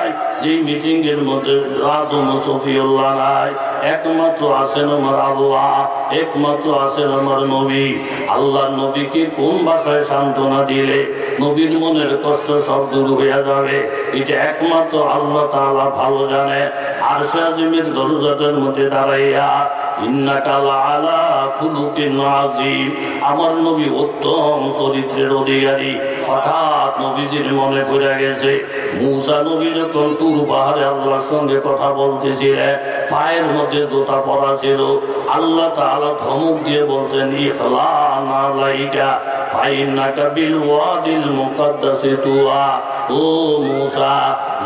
[SPEAKER 1] যেই মিটিং এর মধ্যে আদম সফিউল্লাহ নাই, একমাত্র আছেন আমার আল্লাহ, একমাত্র আছেন আমার নবী। আল্লাহ নবীকে কোন ভাষায় সান্ত্বনা দিলে নবীর মনের কষ্ট সব দূর হইয়া যাবে? এটা একমাত্র আল্লাহ তাআলা ভালো জানে। আর সে আজিমের দরজাতের মধ্যে দাঁড়াইয়া আমার নবী উত্তম চরিত্রের অধিকারী। হঠাৎ নবীজির মনে পড়ে গেছে। মুসা নবী যখন তুর পাহাড়ে আল্লাহর সঙ্গে কথা বলতেছিলেন, পায়ের মধ্যে জুতা পরা ছিল। আল্লাহ তাআলা ধমক দিয়ে বলছেন না বিল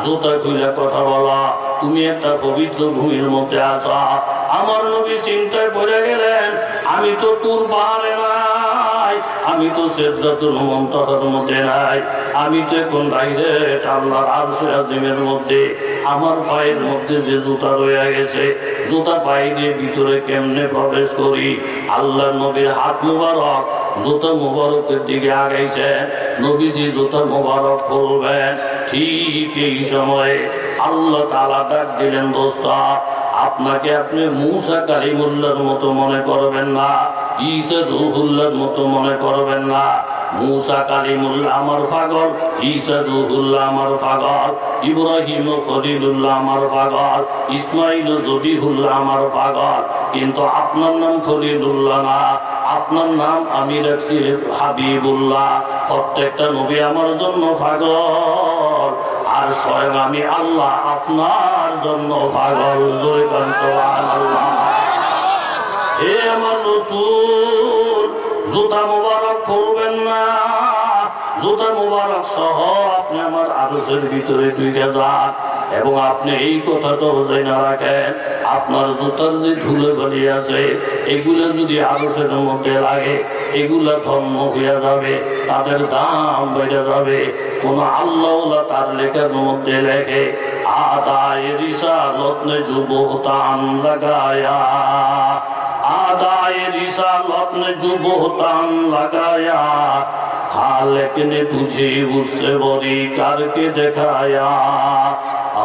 [SPEAKER 1] জুতা খুলে কথা বলা। তুমি একটা পবিত্র ভূমির মধ্যে আসা আমার নবী চিন্তায় পড়ে গেলেন, আমি তো তুর পাহাড়ে নাই, আমি তো সেদ্ধাতুল মন্তর মধ্যে নাই, আমি তো এখন বাইরে আল্লাহর আরশে আজিমের মধ্যে, আমার পায়ের মধ্যে যে জুতা রয়ে গেছে, জুতা পায়ে দিয়ে ভিতরে কেমনে প্রবেশ করি? আল্লাহ নবীর হাত মুবারক, জুতা মুবারকের দিকে আগাইছে নবীজি জুতা মুবারক খুলবেন, ঠিক এই সময়ে আল্লাহ তালা ডাক দিলেন, দোস্ত আপনাকে আপনি মুসা কারিমুল্লার মতো মনে করবেন না, ঈসা রুহুল্লার মতো মনে করবেন না। মুসা কালিমুল্লাহ আমার পাগল, ঈসা রুহুল্লাহ আমার পাগল, ইব্রাহিম খলিলুল্লাহ আমার পাগল, ইসমাইল জবিহুল্লাহ আমার পাগল। কিন্তু আপনার নাম খলিলুল্লাহ না, আপনার নাম আমি রাখছি হাবিবুল্লাহ। প্রত্যেকটা নবী আমার জন্য পাগল। আর স্বয়ং আমি আল্লাহ, আপনার জন্য পাগল এ আমার জুতা মুবারক খুলবেন না। জুতা মুবারক সহ আপনি আমার আদর্শের ভিতরে ঢুকে যান এবং আপনি এই কথাটা জেনে রাখেন, আপনার জুতার যে ধুলে বালি আছে, এগুলো যদি আদর্শের মধ্যে লাগে এগুলো খন্ম হয়ে যাবে, তাদের দাম বেড়ে যাবে। কোন আল্লাহলা তার লেখার মধ্যে লেখে, আদায় রিসা যত্নে যুবতান লাগায়া। আদায় রিসা যত্নে যুবতান লাগায়া। খালেকনে বুঝি বুঝছে বলি কারকে দেখায়া। करके दिखाया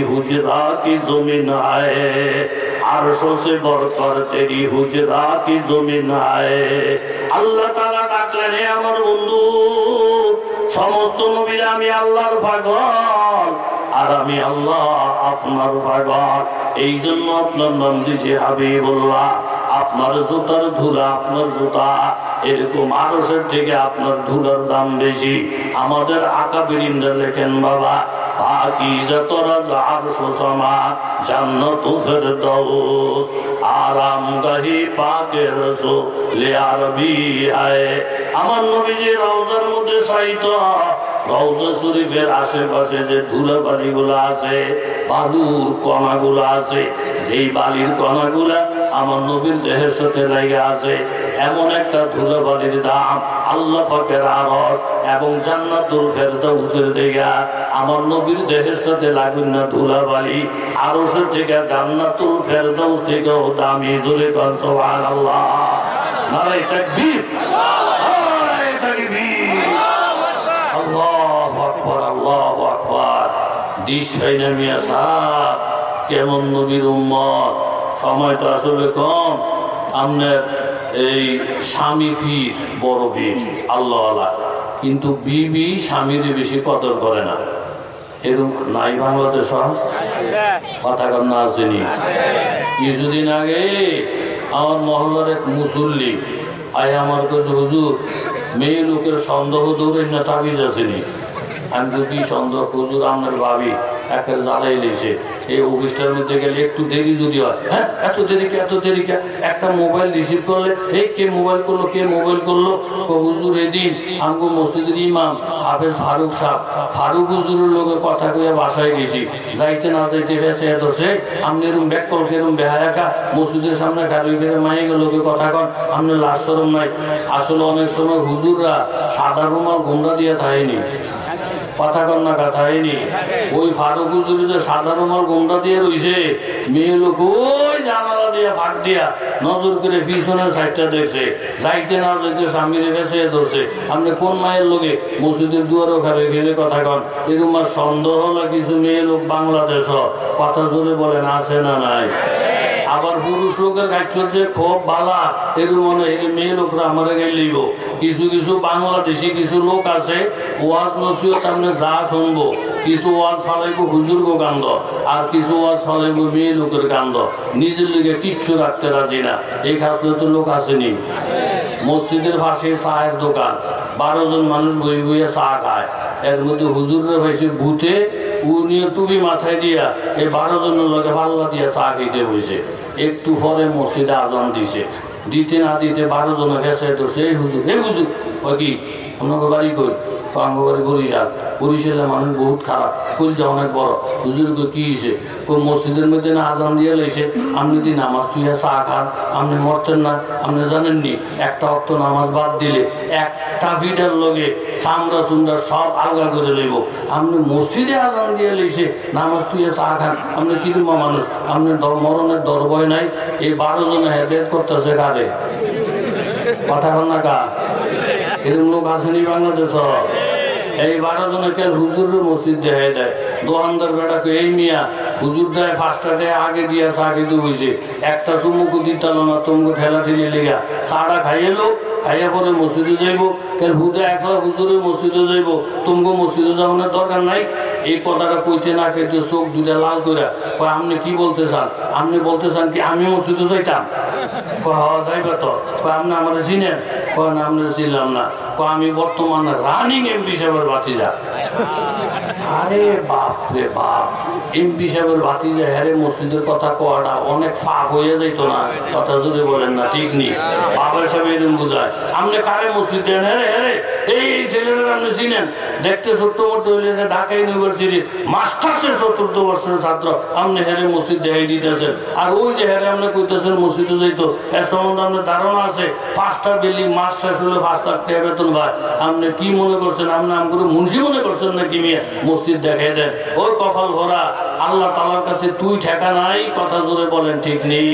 [SPEAKER 1] হুজরা কি হুজরা কি আল্লাহ আমার বন্ধু, সমস্ত নবীর আমি আল্লাহর পাগল, আর আমি আল্লাহ আপনার পাগল। এই জন্য আপনার নাম দিয়েছি বললাম আপনার জুতার ধুলা, আপনার জুতা। এরকম আরসের থেকে আপনার ধুলার দাম বেশি। আমাদের আঁকা বিরিন্দা লেখেন বাবা আমার নবীজি রওজার মধ্যে সাহিত্য শরীফের আশেপাশে যে ধুলা বালিগুলো আছে, বালুর কণাগুলো আছে, যেই বালির কণাগুলা আমার নবীর দেহের সাথে লেগে আছে, এমন একটা ধুলা বালির দাম আল্লাহ পাকের আরস এবং জান্নাতুল ফেরদাউসের দিকে আমার নবীর দেহের সাথে লাগুন না ধুলা বালি আরসের থেকে জান্নাতুল ফেরদাউস থেকেও দামি জোরে কন সুবহানাল্লাহ। নারায়ে তাকবীর নারায়ে তাকবীর আল্লাহু আকবার আল্লাহু আকবার। দিশ ফাইনা মিয়া সাহেব, কেমন নবীর উম্মত? সময় তো আসলে কম। আপনার এই স্বামী ফির বড় বীর আল্লাহ আল্লাহ কিন্তু বিবি স্বামীর বেশি কদর করে না। এরকম নাই বাংলাদেশ কথা কন্যা আসেনি কিছুদিন আগে আমার মহল্লার এক মুসল্লি, আয় আমার কাছে হুজুর, মেয়ে লোকের সন্দেহ দূরে না তাবিজ আসেনি আমি আপনার ভাবি একের জ্বালাই এই অফিসটার মধ্যে গেলে একটু দেরি যদি হয় হ্যাঁ? এত এত একটা মোবাইল রিসিভ করলে, এই কে মোবাইল করল, কে মোবাইল করল? হুজুর এদিন মসজিদের ইমাম হাফেজ ফারুক সাহ ফারুক হুজুরের লোকের কথা বাসায় গেছি। যাইতে না যাইতে আপনি এরম ব্যাক কল মসজিদের সামনে গাড়ি ফেরে কথা কন? আপনি লাশ সরম নাই। আসলে অনেক সময় হুজুররা সাদা রুমাল গোমরা দিয়ে থাকেনি। কথা কন্যা কথা হয়নি ওই ফারুক হুজুরি যে সাদা রুমাল গোমরা দিয়ে রইছে, মেয়ে লোক ওই জানালা দিয়া ফাঁক দিয়া নজর করে পিছনের সাইডটা দেখছে। যাইতে না যাইতে স্বামীর কাছে ধরছে। আপনি কোন মায়ের লোকে? মসজিদের দুয়ারও খাবে গেলে কথা কন এরকম সন্দেহ হলো কিছু মেয়ে লোক বাংলাদেশ। কথা জোরে বলেন আছে না নাই। আবার পুরুষ লোকের কাজ চলছে, খুব বালা। এরকম মনে এই মেয়ে লোকরা আমার গাই লইব কিছু কিছু বাংলাদেশি, কিছু লোক আছে, ওয়াজ নসিহত আপনি যা শুনব, কিছু ওয়াজ ফালাইব হুজুর গো কান্দ আর কিছু ওয়াজ ফালাইব মেয়ে লোকের কান্দ নিজের লোকে কিচ্ছু রাখতে রাজি না। এই তো লোক আসেনি। মসজিদের পাশে চায়ের দোকান। বারো জন মানুষ বই বইয়ে চা খায়। এর মধ্যে হুজুরের ভাইসে ভূতে উনি টুপি মাথায় দিয়া এই বারো জনের লোকে পাল্লা দিয়া চা খেতে বসে। একটু পরে মসজিদে আজান দিছে। দিতে না দিতে বারো জন গেছে ধরছে, এই হুজুর এই হুজুর। ওই কি? আপনাকে বাড়ি কই? আমার বাড়ি বরিশাল। মানুষ বহুত খারাপ। কলজা অনেক বড় হুজুর কি হয়েছে কই মসজিদের মধ্যে না আজান দিয়ে লাইছে? আপনি দি নামাজ তুইয়া চা খান? আপনি মরতেন না? আপনি জানেননি? একটা অক্ত নামাজ বাদ দিলে একটা ভিটার লগে চামড়া চুমড়া সব আলগা করে লইব। আপনি মসজিদে আজান দিয়ে লাইছে, নামাজ তুইয়া চা খান। আপনি কীরকম মানুষ? আপনি দ- মরণের দর ভয় নাই। এই বারো জনে হেদায়ত করতেছে কারে কথা না কা? এরকম লোক আসেনি বাংলাদেশ এই বারো জন একটা হুজুর মসজিদ দেখাই দেয়। দোকানদার বেড়াকে এই মিয়া, হুজুর দেয় পাঁচটা দেয়, আগে দিয়া আগে খেতে হয়েছে একটা চুমুকু দিতাল না, তুমুকু ঠেলা ঠেলে লেগা। চাটা খাইয়ে লো, খাইয়া পরে মসজিদে যাইব। কেন হুদা একলা হুজুরের মসজিদে যাইব? তোমাকে মসজিদে যাওয়ার দরকার নাই? এই কথাটা কইতে না খেতে চোখ দুটা লাল করে আপনি কি বলতে চান? আপনি বলতে চান কি, আমিও শুধু যাইতাম। হওয়া যাইবে তো। আপনি আমার চিনেন না আমরা চিনলাম না। আমি বর্তমানে রানিং এমপি সাহেবের বাতিজা আরে বাপ রে বাপ। এমপি সাহেবের বাতিজা হ্যারে মসজিদের কথা কওয়াটা অনেক ফাঁক হয়ে যাইতো না। কথা যদি বলেন না, ঠিক নেই। বাবার সাহেব এরকম বুঝায়। আপনি কারে মসজিদ দেন? হ্যাঁ হ্যাঁ এই এই আপনি চিনেন? দেখতে ছোট্ট মোট্ট হইলে যে ঢাকা ইউনিভার্সিটির মাস্টার্সের চতুর্থ বর্ষের ছাত্র, আপনি হেরে মসজিদ দেখাই দিতেছেন। আর ওই যে হেরে আপনি কইতেছেন মসজিদে যাইতো, এর সম্বন্ধে আপনার ধারণা আছে? পাঁচটা বিল্ডিং, মাস শেষ হলে পাঁচ লাখ বেতন ভাই। আপনি কি মনে করছেন? আপনি আমগুলো মুন্সি মনে করছেন নাকি মেয়ে? মসজিদ দেখাই দেন। ওই কপাল ভরা। আল্লাহ তালার কাছে তুই ঠেকা নাই কথা জোরে বলেন ঠিক নেই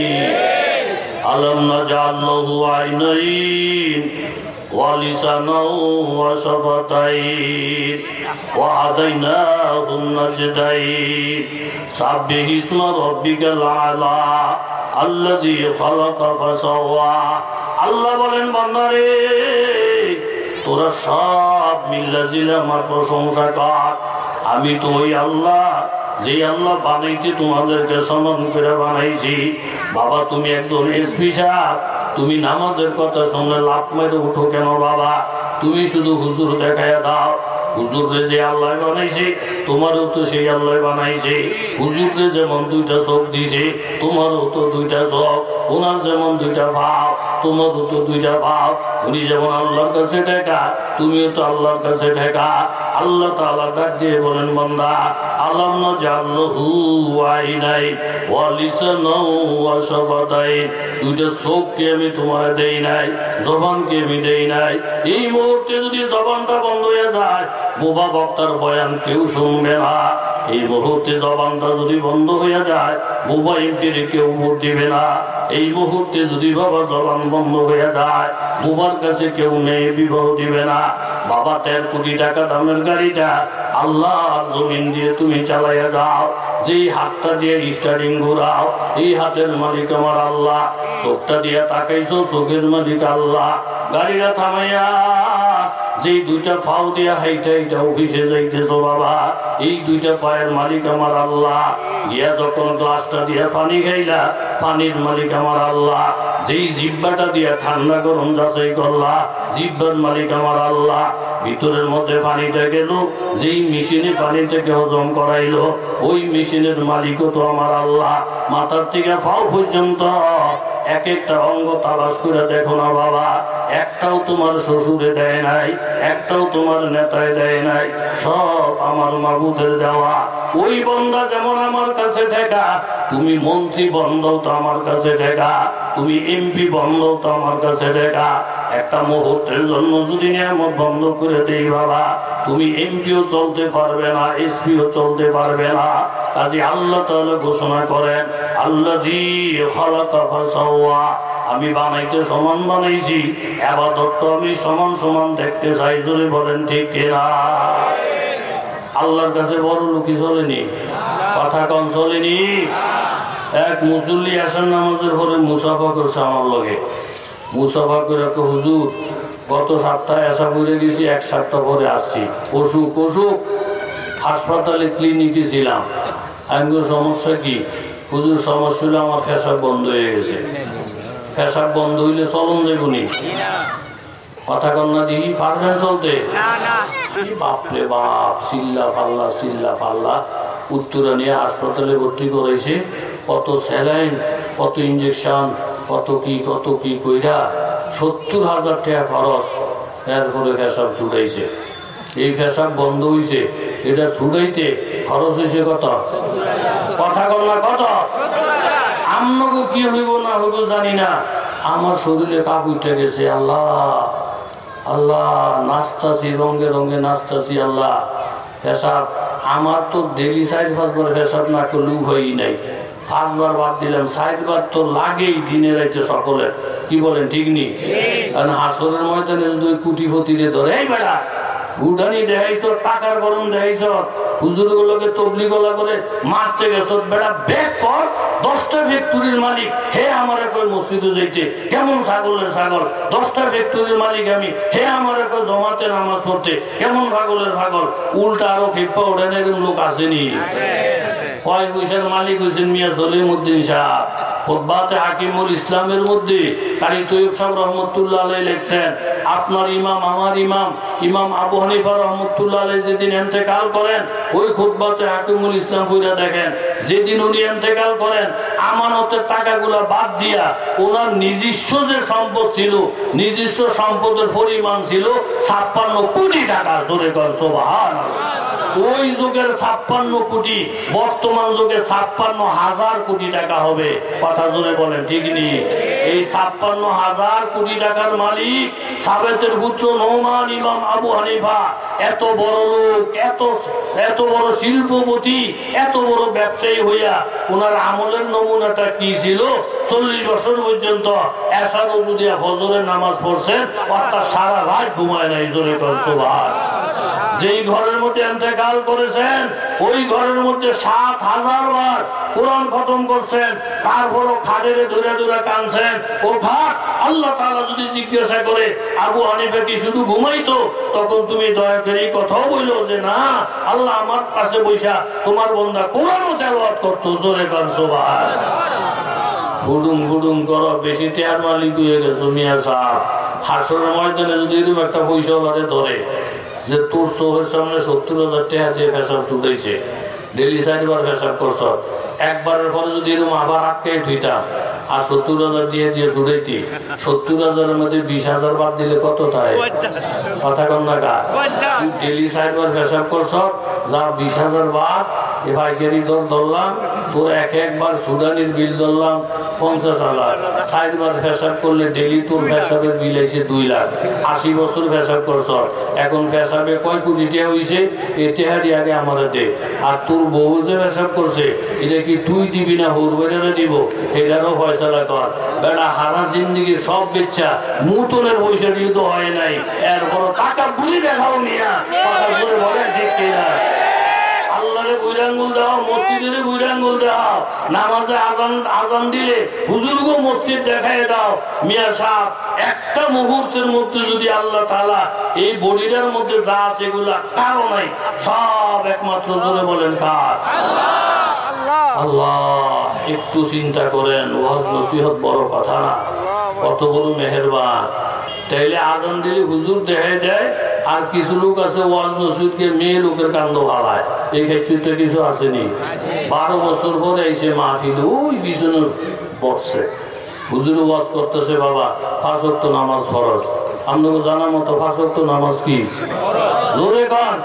[SPEAKER 1] আলম না জাল্লাহু আইনাইন ولسانا وشفتين وهديناه النجدين سبح اسم ربك الأعلى الذي خلق فسوى আল্লাহ বলেন বান্দারে তোরা সব মিল্লাজিল আমার প্রশংসা কর আমি তো ওই আল্লাহ যে আল্লাহ বানাইতে তোমাদেরকে সমান করে বানাইছি। বাবা, তুমি একজন এসপি তুমি নামাজের কথা শুনলে লাভ মেরে উঠো কেন বাবা? তুমি শুধু হুজুর দেখাইয়া দাও। হুজুরে যে আল্লাহ বানাইছে, তোমারও তো সেই আল্লাহ বানাইছে। হুজুরে যেমন দুইটা চোখ দিছে, তোমারও তো দুইটা চোখ। ওনার যেমন দুইটা ভাব, তোমারও তো দুইটা ভাব। উনি যেমন আল্লাহর কাছে ঠেকা, তুমিও তো আল্লাহর কাছে ঠেকা। আল্লাহ তাআলা ডাক দিয়ে বলেন, বান্দা না জাল্লহু আইনাই ওয়ালিসানাও ওয়াশাফাতাই দুইটা চোখকে আমি তোমার দেই নাই, জবানকে আমি দেই নাই। এই মুহূর্তে যদি জবানটা বন্ধ হয়ে যায়, বোবা বক্তার বয়ান কেউ শুনবে না। এই মুহূর্তে জবানটা যদি বন্ধ হয়ে যায় এমপির কেউ ভোট দিবে না। এই মুহূর্তে যদি বাবা জবান বন্ধ হয়ে যায়, বোবার কাছে কেউ নেই, বিবাহ দিবে না। বাবা তের কোটি টাকা দামের গাড়িটা আল্লাহ জমিন দিয়ে তুমি চালাইয়া যাও। যেই হাতটা দিয়ে স্টারিং ঘোরাও, এই হাতের মালিক আমার আল্লাহ। চোখটা দিয়ে তাকাইছো, চোখের মালিক আল্লাহ। গাড়িটা থামাইয়া যেই দুইটা ফাও দিয়া হাইটা হাইটা অফিসে যাইতেছো বাবা, এই দুইটা পায়ের মালিক আমার আল্লাহ। গিয়া যখন গ্লাসটা দিয়া পানি খাইলা, পানির মালিক আমার আল্লাহ। যেই জিব্বাটা দিয়া ঠান্ডা গরম যাচাই করলা, জিব্বার মালিক আমার আল্লাহ। ভিতরের মধ্যে পানিটা গেল, যেই মেশিনে পানিটাকে হজম করাইলো, ওই মেশিনের মালিকও তো আমার আল্লাহ। মাথার থেকে ফাও পর্যন্ত এক একটা অঙ্গ তালাশ করে দেখো না বাবা, একটাও তোমার শ্বশুরে দেয় নাই, একটাও তোমার নেতায় দেয় নাই, সব আমার মাবুদের দেওয়া। ওই বন্দা যেমন আমার কাছে ঠেকা, তুমি মন্ত্রী বন্ধ তো আমার কাছে ঠেকা, তুমি এমপি বন্ধ তো আমার কাছে ঠেকা। একটা মুহূর্তের জন্য যদি নিয়ামত বন্ধ করে দেই বাবা, তুমি এমপিও চলতে পারবে না, এসপিও চলতে পারবে না। কাজে আল্লাহ তাহলে ঘোষণা করেন আল্লাহ জি আমি বানাইতে সমান বানাইছি, আবাদত তো আমি সমান সমান দেখতে চাই যদি বলেন ঠিক কিনা? আল্লাহর কাছে বড় লোকই চলেনি, কথা কম চলেনি। এক মুসল্লি আসার নামাজের পরে মুসাফা করছে আমার লগে। মুসাফা করে হুজুর, গত সপ্তাহে আসা করে গেছি এক সপ্তাহ পরে আসছি। অসুখ অসুখ, হাসপাতালে ক্লিনিকে ছিলাম। আমি সমস্যা কি? হুজুর, সমস্যা হলো আমার পেশাব বন্ধ হয়ে গেছে। পেশাব বন্ধ হইলে চলন দেবনি কথা কন্যা দিই পারবেন চলতে? বাপরে বাপ চিল্লা পাল্লা চিল্লা পাল্লা উত্তরা নিয়ে হাসপাতালে ভর্তি করেছে কত স্যালাইন, কত ইঞ্জেকশন কত কি কত কি কইরা সত্তর হাজার টাকা খরচ এরপরে ফেসাব ছুটাইছে। এই ফেসাব বন্ধ হইছে। এটা ছুটাইতে খরচ হয়েছে কত? কথা কন্যা কত? আমনগো কি হইব না হইব জানি না। আমার শরীরে কাপ উঠে গেছে, আল্লাহ। আল্লাহ, নাচতাছি, রঙে রঙে নাচতাছি, আল্লাহ। পেশাব আমার তো ডেলি সাইড পাঁচবার পেশাব না করলেও হয়ই নাই। পাঁচবার বাদ দিলাম সাইডবার তো লাগেই দিনে রাইতে সকলে কি বলেন, ঠিক নেই কারণ হাসরের ময়দানে যদি কুটিপতিরে ধরে, এই বেড়া উডানি দেখাইছ, টাকার গরম দেখাইছ হুজুর গুলোকে তবলি গলা করে মারতে গেছ, বেড়া, বেগ কর দশটা ফ্যাক্টরির মালিক, হে আমার কই মসজিদে যাইতে, কেমন ছাগলের ছাগল? দশটা ফ্যাক্টরির মালিক আমি, হে আমার কই জমাতে নামাজ পড়তে, কেমন ছাগলের ছাগল উল্টা আরও ফিপ্পা ওঠানের লোক আসেনি। ইসলামের মধ্যে আপনার ইমাম, আমার ইমাম ইমাম আবু হানিফা রহমতুল্লাহ যেদিন করেন, ওই হাকিমুল ইসলাম পুরা দেখেন, যেদিন উনি এন্তেকাল করেন, আমানতের টাকাগুলা বাদ দিয়া ওনার নিজস্ব যে সম্পদ ছিল, নিজস্ব সম্পদের পরিমাণ ছিল ছাপ্পান্ন কোটি টাকা, জোরে কর ওই যুগের ছাপ্পান্ন কোটি, বর্তমান যুগে ছাপ্পান্ন হাজার কোটি টাকা হবে। কথা জোরে বলেন, ঠিক নি? এই ছাপ্পান্ন হাজার কোটি টাকার মালিক সাবেতের পুত্র নৌমান ইমাম আবু হানিফা। এত বড় লোক, এত এত বড় শিল্পপতি, এত বড় ব্যবসায়ী হইয়া ওনার আমলের নমুনাটা কি ছিল? চল্লিশ বছর পর্যন্ত এসার যদি হজরের নামাজ পড়ছেন, অর্থাৎ সারা রাত ঘুমায় নাই, জোরে করছ যেই ঘরের মধ্যে এন্তেকাল করেছেন? ওই ঘরের মধ্যে সাত হাজার বার কোরআন খতম করছেন, তারপরও খাদেরে ধরে ধরে কানছেন ও খাট আল্লাহ তাআলা যদি জিজ্ঞাসা করে, আবু হানিফা কি শুধু ঘুমাইতো? তখন তুমি দয়া করে এই কথাও বলল যে, না, আল্লাহ আমার কাছে বৈশা তোমার বন্ধা কোরআনও তেলাওয়াত করতো। জোরে কানছো ভাই গুডুম গুডুম করো, বেশি টেয়ার মালিক হয়ে গেছো মিয়া সাহেব হাসরের ময়দানে যদি এরকম একটা পয়সা ধরে যে তোর চোখের সামনে সত্তর হাজার টাকা দিয়ে পেশাব তুলেছে ডেলি চারবার পেশাব করছ একবারের পরে যদি এরকম আবার আটকে ধুইতাম আর সত্তর হাজার দিয়ে দিয়ে দূরেছি সত্তর হাজারের মধ্যে বিশ হাজার বাদ দিলে কত থাকে কথা কম না কা ডেলি চারবার পেশাব করছ যা বিশ হাজার বাদ পঞ্চাশ হাজার। চারবার ফেসাব করলে ডেলি তোর বিল এসে দুই লাখ। আশি বছর করছ। এখন আর তোর বউ যে ফেসাব করছে কি তুই দিবি না হোর বেড়ে দিব? এটারও ফয়সলা কর। বেড়া হারা জিন্দিগি সব বেচ্চা। মুতনের পয়সা দিয়ে তো হয় নাই। এরপর টাকা বুড়ি দেখাও নিয়া। বলে আল্লাহরে দাও মসজিদের বুইরাঙ্গুল দাও নামাজে আজান আজান দিলে হুজুরগো মসজিদ দেখায় দাও। মিয়া সাহেব একটা মুহূর্তের মধ্যে যদি আল্লাহ তাআলা এই বডিটার মধ্যে যা আছে এগুলা কারও নাই সব একমাত্র জোরে বলেন কার? আল্লাহ। একটু চিন্তা করেন ওয়াজ নসিহত বড় কথা না। কত বড় মেহেরবান। তাইলে আজান দিলে হুজুর দেখাই দেয়, আর কিছু লোক আছে ওয়াজ নসিহতকে মেয়ে লোকের কান্দ ভালায় এই ক্ষেত্রে কিছু আসেনি। বারো বছর পরে এসে মাহফিল ওই পিছনে পড়ছে হুজুর ওয়াজ করতেছে, বাবা ফাঁসক্ত নামাজ ফরজ। আপনাকে জানা মতো ফাঁসক্ত নামাজ কি? জোরে কান।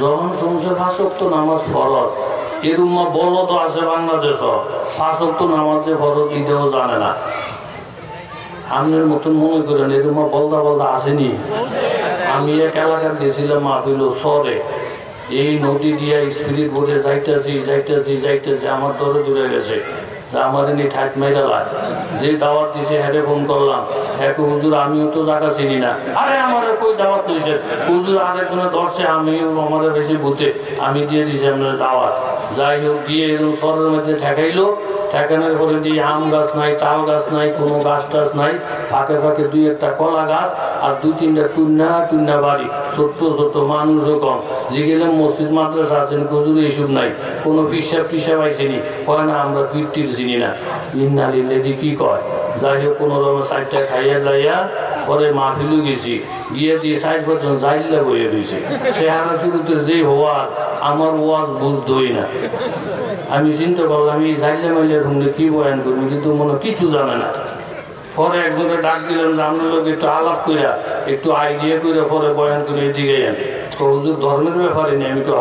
[SPEAKER 1] যখন শুনছে ফাঁসক্ত নামাজ ফরজ, এরকম তো আছে বাংলাদেশ ফাঁসক্ত নামাজ যে ফরজ, এটাও জানে না। আপনার মতন মনে করেন এরকম বলদা বলদা আসেনি। আমি এক এলাকা গেছিলাম মাহফিল সরে এই নদী দিয়া স্পিরিট বোর্ডে যাইতেছি যাইতেছি যাইতেছি, আমার দরে দূরে গেছে। এনে ঠাক মেরালায় যে দাওয়াত দিছে হ্যাঁ ফোন করলাম। হ্যাঁ হুজুর, আমিও তো চিনি না। আরে আমার কই দাওয়াত দিয়েছে হুজুর ধরছে আমিও আমার বেশি ভূতে। আমি দিয়ে দিছি আপনার দাওয়াত। যাই হোক, গিয়ে এরকম সরের মধ্যে ঠেকাইলো। ঠেকানোর পরে দিয়ে আম গাছ নাই, তাল গাছ নাই, কোনো গাছ টাছ নাই। ফাঁকে ফাঁকে দুই একটা কলা গাছ আর দুই তিনটা টুন্না টুন্না বাড়ি। ছোট্ট ছোট্ট মানুষও কম। যে গেলাম মসজিদ, মাদ্রাসা আছেন, হুজুর এইসব নাই। কোনো ফিসাব টিসাব আইসেনি। কয় না, আমরা ফিরটির চিনি না। ইন্নালি লেদি কি কয়? যাই হোক কোনো রকম সাইডটা খাইয়া যাইয়া পরে মাহফিলও গেছি গিয়ে দিয়ে ষাট বছর জাইল্লা বইয়ে রয়েছে সে হারা শুরুতে যে হওয়ার, আমার ওয়াজ বুঝতোই না। আমি চিন্তা করলাম, এই জাইল্লা মাইলের সঙ্গে কি বয়ান করব? কিন্তু মনে কিছু জানে না। পরে একজনে ডাক দিলাম যে, আপনার লোক একটু আলাপ করে একটু আইডিয়া করে পরে বয়ান করে এদিকে তো হুজুর, ধর্মের ব্যাপারে নেই? আমি তো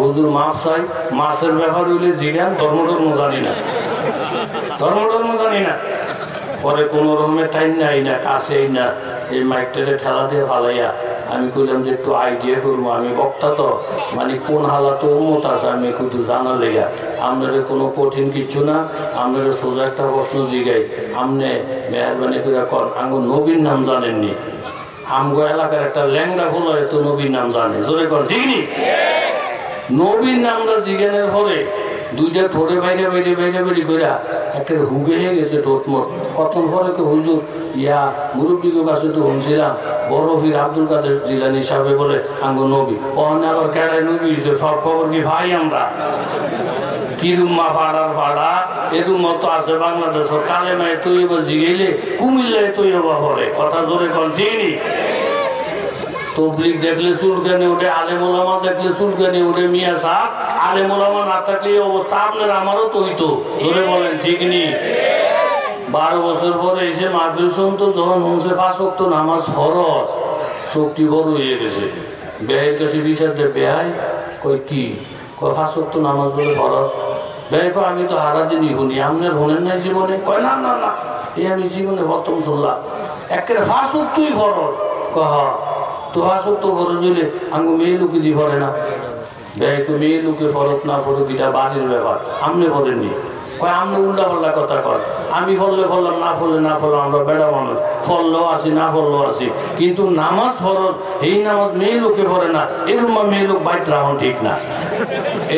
[SPEAKER 1] হুজুর, মাছ চাই মাছের ব্যাপার হইলে জিগান ধর্ম ধর্ম জানি না। ধর্ম ধর্ম জানি না। পরে কোন রকমের টাইম নাই না না। এই ঠেলা দিয়ে ফালাইয়া আমি কইলাম যে একটু আইডিয়া করব। আমি বক্তা তো মানে কোন হালাতে উন্মত আছে আমি একটু জানা লেগা। আপনার কোনো কঠিন কিচ্ছু না, আপনার সোজা একটা প্রশ্ন জিগাই। আপনি মেহরবানি করে কর, আঙ্গ নবীর নাম জানেননি। আমগো এলাকার একটা ল্যাংড়া হলো তো নবীর নাম জানে। জোরে কর ঠিক নি? নবীর নামটা জিজ্ঞানের দুইটা ঠোঁটে বাইরে বাইরে বাইরে বাইরে করে একটা হুগে হয়ে গেছে ঠোঁট মোট। কতক্ষণ পরে হুজুর, ইয়া মুরব্বীর কাছে তো শুনছিলাম, বড় ফির আব্দুল কাদের জিলানি সাহেব বলে, আঙ্গ নবী। অন্য আবার কেড়ায় নবী হয়েছে সব খবর কি ভাই আমরা? কিরুম্মা পাড়ার পাড়া এরকম মতো আছে বাংলাদেশ। কালে মায় তুই এবার জিগেলে কুমিল্লায় তুই এবার পরে কথা ধরে কন তবলিক দেখলে চুলকানি উঠে আলেমুলামা দেখলে চুলকানি উঠে মিয়া সাহ আলেমুলামা না থাকলে এই অবস্থা আপনার, আমারও তো হইতো। ধরে বলেন, ঠিক নি? বারো বছর পরে এসে মাহফিল শুনতো যখন শুনছে পাঁচ অক্ত নামাজ ফরজ চোখটি বড় হয়ে গেছে। ব্যয়ের কাছে বিচার দেয় বেহাই কই কি? কয় পাঁচ নামাজ বলে ফরজ? ব্যয় কয়, আমি তো হারা দিনই শুনি, আপনার হলেন নাই জীবনে? কয়, না না না, এই আমি জীবনে প্রথম শুনলাম। একেবারে পাঁচ অক্তই ফরজ। কহ তো পাঁচ অক্ত ফরজ হইলে আমি মেয়ে লোকে দি পড়ে না। তো মেয়ে লোকে ফরজ না ফরজ এটা বাড়ির ব্যাপার। আপনি বলেননি। কয় আমি উল্টা পাল্টা কথা কর আমি ফললে ফললাম, না ফললে না ফললাম, আমরা বেড়া মানুষ। ফললেও আছি না ফললেও আছি কিন্তু নামাজ ফরজ, এই নামাজ মেয়ে লোকে পড়ে না। এরকম মেয়ে লোক বাইট রাখুন ঠিক না।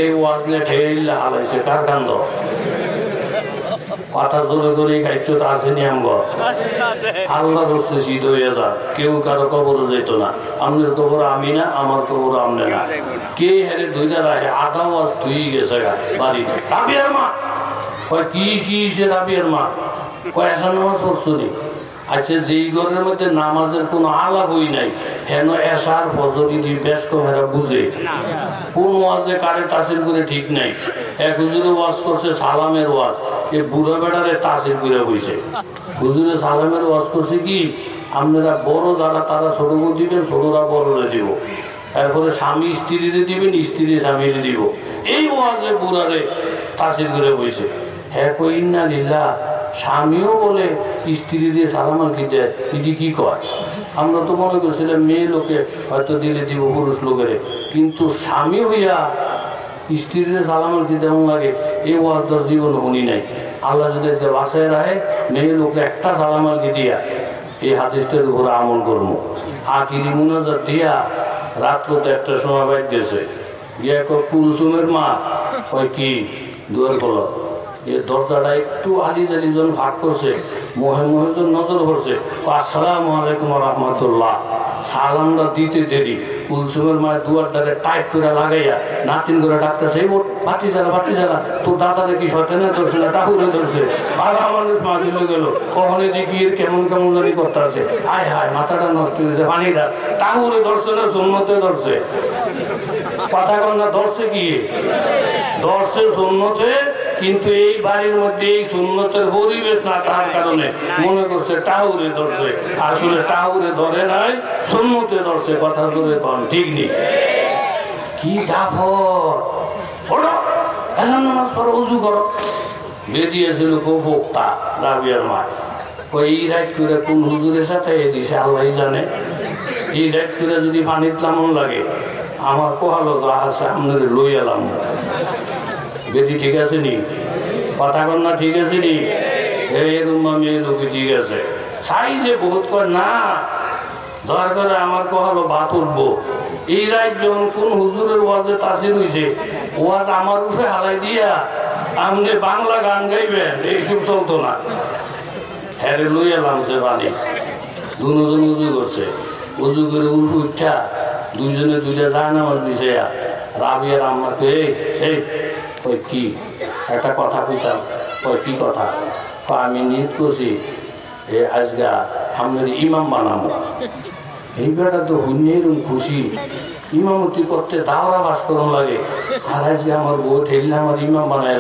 [SPEAKER 1] এই ওয়াজলে ঠেলা হালাইছে কার কান্দ কথা ধরে ধরে গাইছ তো আসেনি আমগ আল্লাহ বস্তু শীত হয়ে যা। কেউ কারও কবর যেত না। আমনের কবর আমি না, আমার কবর আমনে না। কে হেরে দুইটা রাখে? আধা মাস ধুই গেছে গা বাড়ি রাবিয়ার মা! কয়, কি কি সে রাবিয়ার মা? কয় এসা নামাজ আচ্ছা যেই ঘরের মধ্যে নামাজের কোনো আলাপ হই নাই, হেন এসার ফজরি দি বেশ কমেরা বুঝে। কোন ওয়াজে কারে তাসির করে ঠিক নাই। এক হুজুরে ওয়াজ করছে সালামের ওয়াজ, এ বুড়া বেড়ারে তাসির করে বইছে। হুজুরে সালামের ওয়াজ করছে কি, আপনারা বড় যারা, তারা ছোট করে দিবেন, ছোটরা বড়রে দিব। এরপরে স্বামী স্ত্রীরে দিবেন স্ত্রী স্বামীরে দিব। এই ওয়াজে বুড়ারে তাসির করে বইছে। হ্যাঁ কই না লিল্লা স্বামীও বলে, স্ত্রী দিয়ে সালামাল কি দেয় কি কয় আমরা তো মনে করছিলাম, মেয়ে লোকে হয়তো দিলে দিব, পুরুষ লোকের। কিন্তু স্বামী হইয়া স্ত্রীর সালামাল কি তেমন লাগে এই ওয়াজ দশ জীবন শুনি নাই। আল্লাহ যদি আজকে বাসায় রাখে, মেয়ে লোকে একটা সালামাল কি দিয়া এই হাদিসটার উপরে আমল করব। আকিরি মুনাজার দিয়া রাত্রতে একটা সময় বাইক গেছে। গিয়া কুলসুমের মা, কয় কি? দুয়ার খোলা। এ দরজাটা একটু আলি জালি জন ভাগ করছে। মহে মহেজন নজর করছে আসসালামু আলাইকুম রহমতুল্লাহ। সালামটা দিতে দেরি। কুলসুমের মায়ের দুয়ার দ্বারে টাইট করে লাগাইয়া নাতিন করে ডাক্তার সেই বোট বাতি জ্বালা বাতি জ্বালা তোর দাদা দেখি শয়তানে ধরছে না তাহুরে ধরছে? বাবা মানুষ মা দিল গেল, কখনো দেখি এর কেমন কেমন জানি করতে আছে হায় হায়, মাথাটা নষ্ট হয়েছে পানিটা, তাহুরে ধরছে না সুন্নতে ধরছে। কথা কন্যা ধরছে কি? ধরছে সুন্নতে, কিন্তু এই বাড়ির মধ্যে এই সুন্নতের পরিবেশ না তার কারণে মনে করছে টাউরে ধরছে। আসলে টাউরে ধরে নাই, সুন্নতে ধরছে, কথা ধরে কন, ঠিক নেই। কি জাফর? ওঠো এখন নামাজ পড়ো, উজু করো। বেরিয়েছিল ভোক্তা রাবিয়ার মা। ওই রাইট করে কোন হুজুরের সাথে? দিছে আল্লাহ জানে। এই রাইট করে যদি পানির তেমন লাগে। আমার কোহালো তো আছে আপনাদের লই এলাম। বেদি ঠিক আছে নি? কথা কন না ঠিক আছে নি? এরকম আমি ঠিক আছে। সাইজে বহুত কর না, দয়া করে আমার কহালো বাত উঠবো। এই রাত যখন কোন হুজুরের ওয়াজে তাসির হইছে, ওয়াজ আমার উঠে হালাই দিয়া আপনি বাংলা গান গাইবেন এইসব চলতো না। হ্যাঁ লই এলাম সে বাণী। দুজন উজু করছে। উজু করে উল্টু উঠা দুইজনে দুইটা যায় না, আমার বিষয়া রাবিয়ার আম্মাকে এই এই ওই কি? একটা কথা কইতাম ওই কি কথা? আমি নিত করছি, এ আজগা আমাদের ইমাম বানাবো। এই বেটা তো হুন্যেরম খুশি। ইমামতি করতে দাওরা বাস করন লাগে। আর আজকে আমার বউ ঠেললে আমার ইমাম বানায়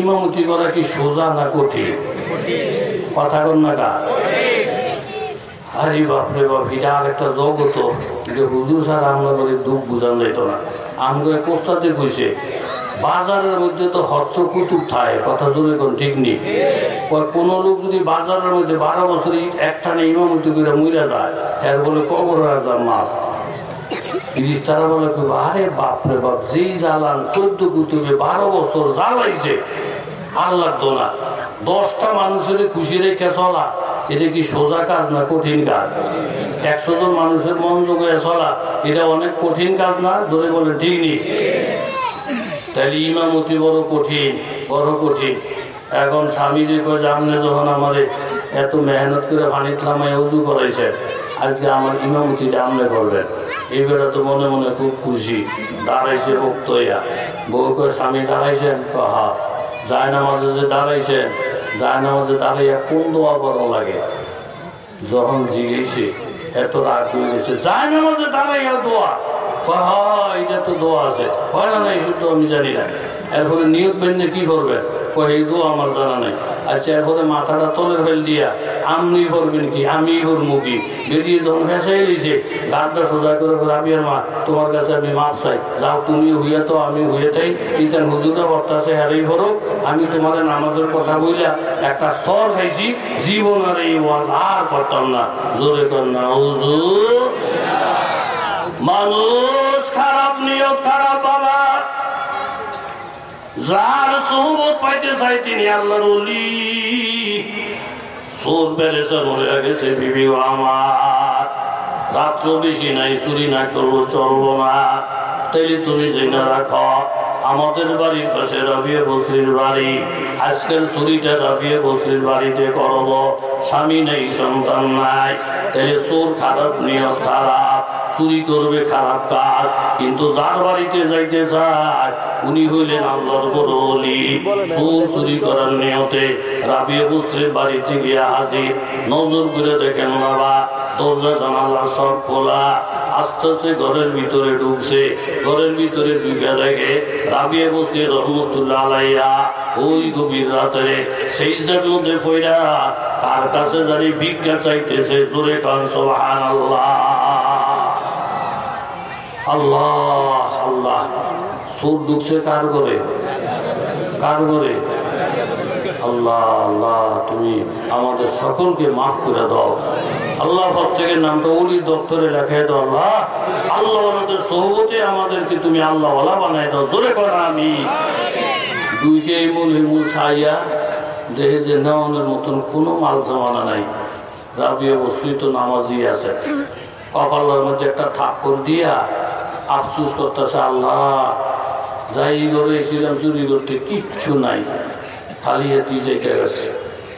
[SPEAKER 1] ইমামতি করা কি সোজা না কঠিন? কথা কন না গা? আরে বাপরে বাপ, এটা আর একটা জগত। যে হুজুর স্যার আমরা করে দুঃখ বুঝান যাইতো না। আমাকে কোস্তাতে কইছে, বাজারের মধ্যে তো হত্য কুতুব থাকে কথা জোরে কোন ঠিক নেই। কোনো লোক যদি বাজারের মধ্যে বারো বছর একটানে ইমামতি করে মইরা যায়, এর বলে কবর মাল? তিরিশ তারা বলে, আরে বাপরে বাপ, যেই জ্বালান চোদ্দ কুতুবে বারো বছর জ্বালাইছে আল্লাহ দোনা দশটা মানুষের খুশি রেখে চলা, এটা কি সোজা কাজ না কঠিন কাজ? একশো জন মানুষের মন যোগে চলা, এটা অনেক কঠিন কাজ না? ধরে বলে, ঠিক নেই তাহলে ইমামতি বড় কঠিন বড় কঠিন। এখন স্বামী কয় আপনি যখন আমারে এত মেহনত করে পানি থামায় উজু করাইছেন আজকে আমার ইমামতিটা আপনি করবেন এই বেড়া তো মনে মনে খুব খুশি, দাঁড়াইছে বক্তয়া বউ করে স্বামী দাঁড়াইছেন? হা যায় নামাজে যে দাঁড়াইছেন যায় নামাজে দাঁড়াইয়া কোন দোয়া বড় লাগে? যখন জিগেছে এত রাগ হয়ে গেছে যায় নামাজে দাঁড়াইয়া দোয়া? এটা তো দোয়া আছে। হয় না না, এই শুধু আমি জানি না। এরপরে নিয়োগ বেঁধে কি করবে? এই আমার জানা নাই। আচ্ছা এরপরে মাথাটা তলে ফেল দিয়া আপনি করবেন কি? আমি কি? বেরিয়ে যখন ভেসাই দিয়েছে গানটা সোজা করে রাবিয়ার মা, তোমার কাছে আমি মাপ চাই। যাও, তুমি হইয়া তো আমি হইয়া তাই চিন্তার হুজুরা বর্তাছে হারেই করো আমি তোমাদের নামাজের কথা বইলা একটা স্তর খাইছি। জীবন আর এই ওয়াজ আর করতাম না। জোরে কর না, হুজুর। মানুষ খারাপ নিয়ত খারাপ বাবা যার সোহবত পাইতে চাই তিনি আল্লাহর অলি সোর পেরেছে মরে গেছে, বিবি আমার, রাত্র বেশি নাই, চুরি না করব, চলবো না। তাইলে তুমি জেনে রাখো, আমাদের বাড়ির পাশে রবিয়ে বসরির বাড়ি, আজকের চুরিটা রবিয়ে বসরির বাড়িতে করব। স্বামী নেই, সন্তান নাই তাহলে চোর খারাপ নিয়ত খারাপ। চুরি করবে খারাপ কাজ, কিন্তু যার বাড়িতে যাইতে চায়, উনি হইলেন আল্লাহর বড় অলি চোর চুরি করার নিয়তে রাবিয়ে বস্ত্রের বাড়িতে গিয়ে হাজির। নজর করে দেখেন বাবা, দরজা জানালা সব খোলা। আস্তে আস্তে ঘরের ভিতরে ঢুকছে। ঘরের ভিতরে ঢুকে দেখে রাবিয়ে বস্তি রহমতুল্লাহ আলাইয়া ওই গভীর রাতে সেইটার মধ্যে পয়রা কার কাছে জানি ভিক্ষা চাইতেছে, জোরে কান সোহান আল্লাহ আল্লাহ আল্লাহ। সুর ঢুকছে কার করে কার করে আল্লাহ আল্লাহ, তুমি আমাদের সকলকে মাফ করে দাও। আল্লাহ প্রত্যেকের নামটা উলি দপ্তরে লেখাই দাও, আল্লাহ। আল্লাহ আমাদের সহবতে আমাদেরকে তুমি আল্লাহ বানাই দাও। জোরে করা আমি দুইকে ইমুল হিমুল সাইয়া দেখে যে নেওয়ানোর মতন কোনো মাল জামানা নাই। রাবিয়া বস্তুই তো নামাজি আছে। কপালের মধ্যে একটা ঠাকুর দিয়া আফসুস করতেছে আল্লাহ যাই করে এসেছিলাম চুরি করতে কিচ্ছু নাই খালি হাতি যেতে গেছে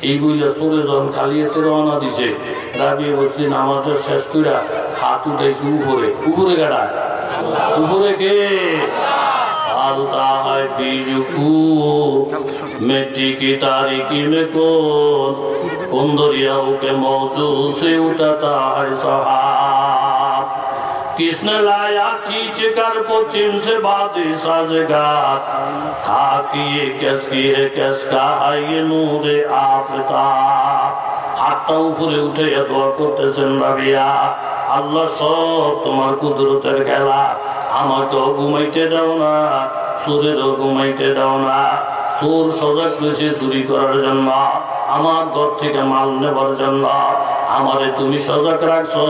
[SPEAKER 1] এই বইলা চলে যখন খালি হাতে রওনা দিছে রাবিয়ে বসলি নামাজটা শেষ করে হাত উঠাইছে উপরে উপরে গাড়ায় উপরে কে डालता है बीज को मिट्टी की तारीकी में कौन उन दरियाओं के मौजू से उठाता है सहाब किसने लाया खींच कर पश्चिम से बातें साजगार था कि ये किसकी है किसका है ये नूर आफ्ताब হাতটা উপরে উঠে দোয়া করতেছেন রাবিয়া আল্লাহ সব তোমার কুদরতের খেলা আমাকেও ঘুমাইতে দাও না সুরেরও ঘুমাইতে দাও না সুর সজাগ হয়েছে চুরি করার জন্য। আমার ঘর থেকে মাল নেবার জন্য। আমারে তুমি সজাগ রাখছো,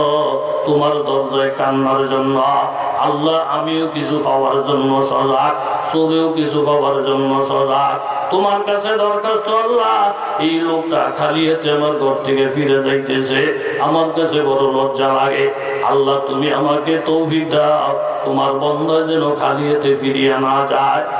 [SPEAKER 1] তোমার দরজায় কান্নার জন্য। আল্লাহ, আমিও কিছু পাওয়ার জন্য সজাগ চোরেও কিছু পাওয়ার জন্য সজাগ। তোমার কাছে দরখাস্ত আল্লাহ, এই লোকটা খালি হাতে আমার ঘর থেকে ফিরে যাইতেছে। আমার কাছে বড় লজ্জা লাগে। আল্লাহ, তুমি আমাকে তৌফিক দাও। তোমার বন্ধা যেন খালি হাতে ফিরিয়ে না যায়।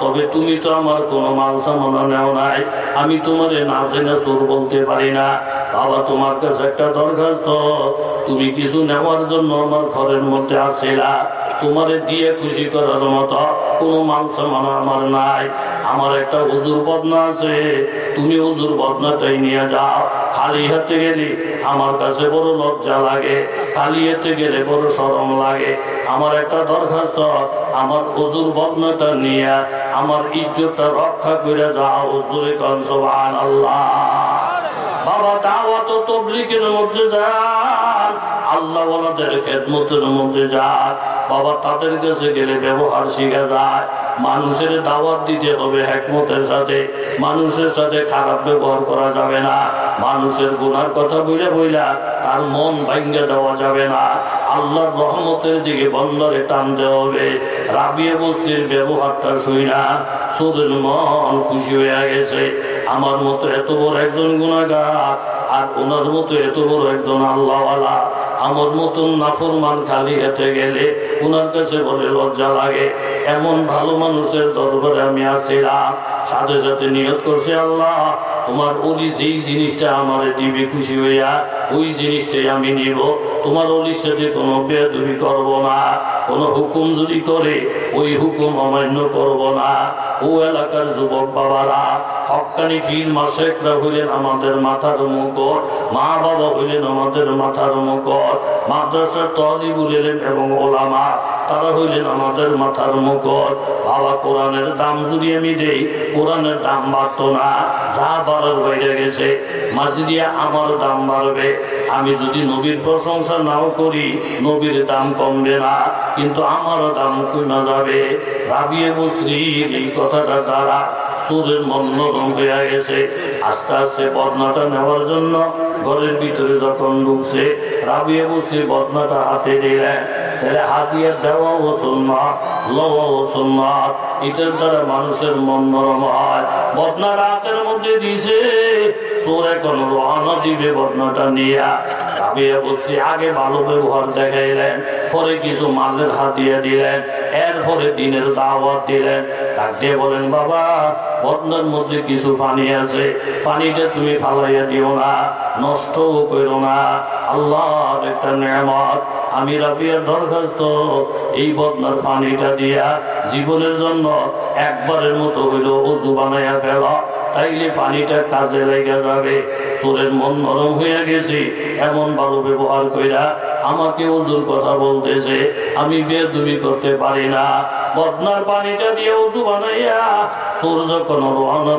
[SPEAKER 1] তবে তুমি তো আমার কোনো মাল সামানা নেও নাই। আমি তোমারে না চোর বলতে পারি না। বাবা তোমার কাছে একটা দরখাস্ত। তুমি কিছু নেওয়ার জন্য আমার ঘরের মধ্যে আসছিলা তোমারে দিয়ে খুশি করার মতো কোনো মাল সামানা আমার নাই। আমার একটা হুজুর বদনা আছে। তুমি হুজুর বদনাটাই নিয়ে যাও। খালি হাতে গেলে আমার কাছে বড় লজ্জা লাগে। খালি হাতে গেলে বড় সরম লাগে। আমার একটা দরখাস্ত, আমার হুজুর বদনাটা নিয়ে আমার ইজ্জতটা রক্ষা করে যাও। হুজুরে কনসবান আল্লাহ বাবা দাওয়াত তবলিকের মধ্যে যান। আল্লাহ ওয়ালাদের খেদমতের মধ্যে যান। বাবা তাদের কাছে গেলে ব্যবহার শিখা যায়। মানুষের দাওয়াত দিতে হবে একমতের সাথে। মানুষের সাথে খারাপ ব্যবহার করা যাবে না। মানুষের গুনার কথা বইলে বইলা তার মন ভাঙ্গে দেওয়া যাবে না। আল্লাহর রহমতের দিকে বন্দরে টানতে হবে। রাবিয়ে বস্তির ব্যবহারটা শুই না সুরের মন খুশি হয়ে গেছে। আমার মতো এত বড় একজন গুণাগার আর ওনার মতো এত বড় একজন আল্লাহওয়ালা। আমার মতন নাফরমান খালি হেঁটে গেলে ওনার কাছে বলে লজ্জা লাগে। এমন ভালো মানুষের দরবারে আমি আসছিলাম সাথে সাথে নিয়ত করছে আল্লাহ, তোমার অলি যেই জিনিসটা আমার দিবে খুশি হইয়া, ওই জিনিসটাই আমি নিব। তোমার অলির সাথে কোনো বেদবি করব না। কোনো হুকুম যদি করে, ওই হুকুম অমান্য করব না। ও এলাকার যুবক বাবারা, হকানি ফিল মাসেকরা হইলেন আমাদের মাথার মুকট, মা বাবা হইলেন আমাদের মাথার মুকট, মাদ্রাসার তহলিবুল এলেন এবং ওলামা, তারা হইলেন আমাদের মাথার মুকট। বাবা কোরআনের দাম যদি আমি দেই, কোরআনের দাম বাড়ত না। যা বাড়ার বাইরে গেছে মাঝে দিয়ে আমার দাম বাড়বে। আমি যদি নবীর প্রশংসা নাও করি, নবীর দাম কমবে না, কিন্তু আমারও দাম কমে যাবে। রাবিয়ে বসরির এই কথাটা দ্বারা সুরের মনোরম হয়ে গেছে। আস্তে আস্তে বদনাটা নেওয়ার জন্য ঘরের ভিতরে যখন ঢুকছে রাবিয়ে বসরি বদনাটা হাতে দিলেন তাহলে হাতিয়ে দেওয়া ও সুন্নাত লওয়া ও সুন্নাত। এটার দ্বারা মানুষের মন নরম হয়। বদনা রাতের মধ্যে দিছে। চোর এখন রওনা দিবে বদনাটা নিয়ে। আগে ভালো ব্যবহার দেখাইলেন। পরে কিছু মালের হাতিয়া দিলেন, এরপরে দিনের দাওয়াত দিলেন। তাক দিয়ে বলেন, বাবা বদনার মধ্যে কিছু পানি আছে। পানিটা তুমি ফালাইয়া দিও না, নষ্ট করো না। আল্লাহর একটা নিয়ামত। আমি রাবিয়ার দরখাস্ত এই বদনার পানিটা দিয়া জীবনের জন্য একবারের মতো হইল উজু বানাইয়া ফেলা। তাইলে পানিটা কাজে লেগে যাবে। সুরের মন নরম হয়ে গেছে। এমন ভালো ব্যবহার কইরা আমাকে উজুর কথা বলতেছে। আমি বেদুমি করতে পারি না। বদনার পানিটা দিয়ে উজু বানাইয়া তোর যখন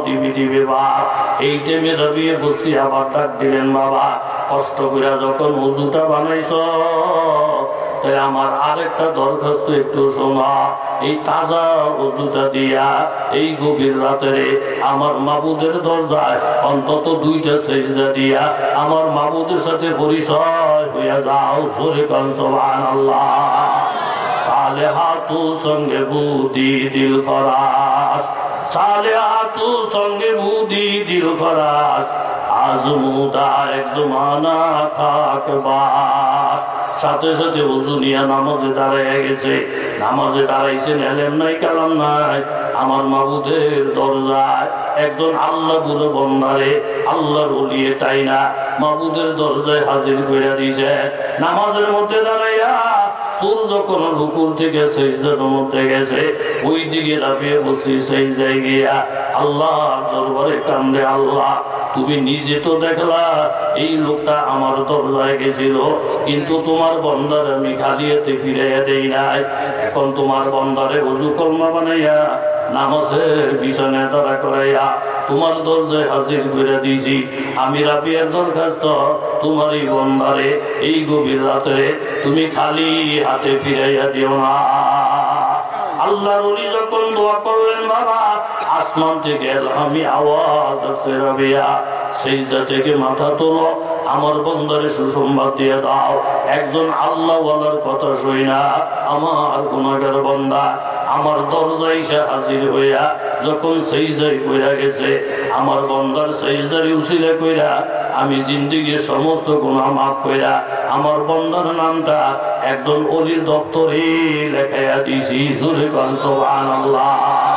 [SPEAKER 1] দিবি দিবে বা, এই টাইমে রবিয়ে বসতি আবার ডাক দিলেন বাবা। কষ্ট করে যখন উজুটা বানাইছ তাই আমার আরেকটা দরখাস্ত একটু শোনা। এই তাজা উজুটা দিয়া এই গভীর রাতে আমার মাবুদের দরজায় অন্তত দুইটা সেজদা দিয়া আমার মাবুদের সাথে পরিচয় হইয়া যাও জোরে কান আল্লাহ সালে হাতু সঙ্গে বুদি দিল খরাস সালে হাতু সঙ্গে বুদি দিল খরাস আজমুদা এক জমানা থাকবার সাথে সাথে উজু নিয়ে নামাজে দাঁড়ায় গেছে। নামাজে দাঁড়াইছেন এলেন নাই, কালাম নাই। আমার মাবুদের দরজায় একজন আল্লাহ বুড়ো বন্ধারে আল্লাহর বলিয়ে তাই না। মাবুদের দরজায় হাজির করে দিছে, নামাজের মধ্যে দাঁড়াইয়া সুর যখন রুকুর থেকে সেজদার মধ্যে গেছে, ওই দিকে রাবিয়ে বসি, সেজদায় গিয়া আল্লাহ দরবারে কান্দে আল্লাহ। তুমি নিজে তো দেখলা, এই লোকটা আমার দরজায় গেছিল, কিন্তু তোমার বন্দারে আমি খালিয়াতে ফিরাইয়া দেই নাই। এখন তোমার বন্দারে উজু কলমা বানাইয়া নামাজের বিছানে দাঁড়া করাইয়া তোমার দরজায় হাজির করে দিয়েছি। আমি রাবিয়ার দরখাস্ত তোমার এই বন্দারে এই গভীর রাতে তুমি খালি হাতে ফিরাইয়া দিও না। আল্লাহর রুলি যখন দোয়া করলেন বাবা আসমান থেকে আমি আওয়াজ আছে রাবিয়া। সেইটা থেকে মাথা তোলো, আমার বন্দরে সুসংবাদ দিয়ে দাও। একজন আল্লাহ বলার কথা শুই না, আমার গুণাগার বন্দা। আমার দরজায় সে হাজির হইয়া যখন সেই যাই কইরা গেছে, আমার বন্দার সেইজদারি উচিলে কইরা, আমি জিন্দিগির সমস্ত গুণা মাফ কইরা, আমার বন্দার নামটা একজন অলির দপ্তরে লেখাইয়া দিছি। জুরে আল্লাহ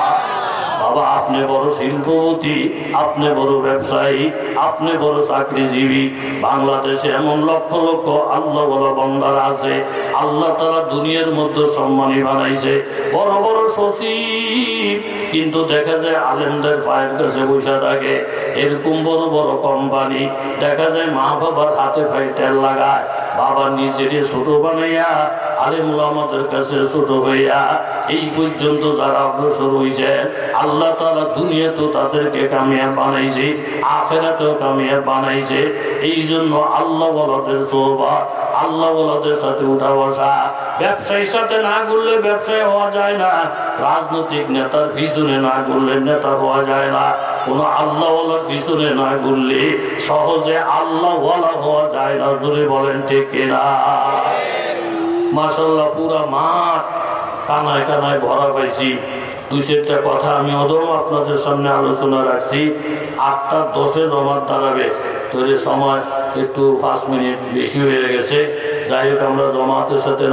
[SPEAKER 1] বাবা, আপনি বড় শিল্পপতি, আপনি বড় ব্যবসায়ী, আপনি বড় চাকরিজীবী। বাংলাদেশে এমন লক্ষ লক্ষ আল্লাহ বড় বন্দার আছে, আল্লাহ তারা দুনিয়ার মধ্যে সম্মানী বানাইছে। বড় বড় সচিব, কিন্তু দেখা যায় আলেমদের পায়ের কাছে বসে থাকে। এরকম বড় বড় কোম্পানি, দেখা যায় মা বাবার হাতে পায়ে তেল লাগায়। বাবা নিজেরই ছোট বানাইয়া আলেমুল আমাদের কাছে ছোট হইয়া, এই পর্যন্ত যারা অগ্রসর হয়েছে আল্লাহ তালা দুনিয়া তো তাদেরকে কামিয়া বানাইছে, আখেরাতেও কামিয়া বানাইছে। এই জন্য আল্লাহ বলাদের সোহবা আল্লাহ সাথে উঠা বসা। ব্যবসায়ীর সাথে না ঘুরলে ব্যবসায়ী হওয়া যায় না। রাজনৈতিক নেতার পিছনে না ঘুরলে নেতা হওয়া যায় না। কোনো আল্লাহ ওলার পিছনে না ঘুরলে সহজে আল্লাহ ওয়ালা হওয়া যায় না। জোরে বলেন ঠিক কিনা? মাসাল্লাহ পুরা মাঠ কানায় কানায় ভরা পাইছি। দুই চারটা কথা আমি অদম আপনাদের সামনে আলোচনা রাখছি। আটটা দশে জমার দাঁড়াবে। তো এর সময় একটু পাঁচ মিনিট বেশি হয়ে গেছে যাই হোক আমরা জমাতের সাথে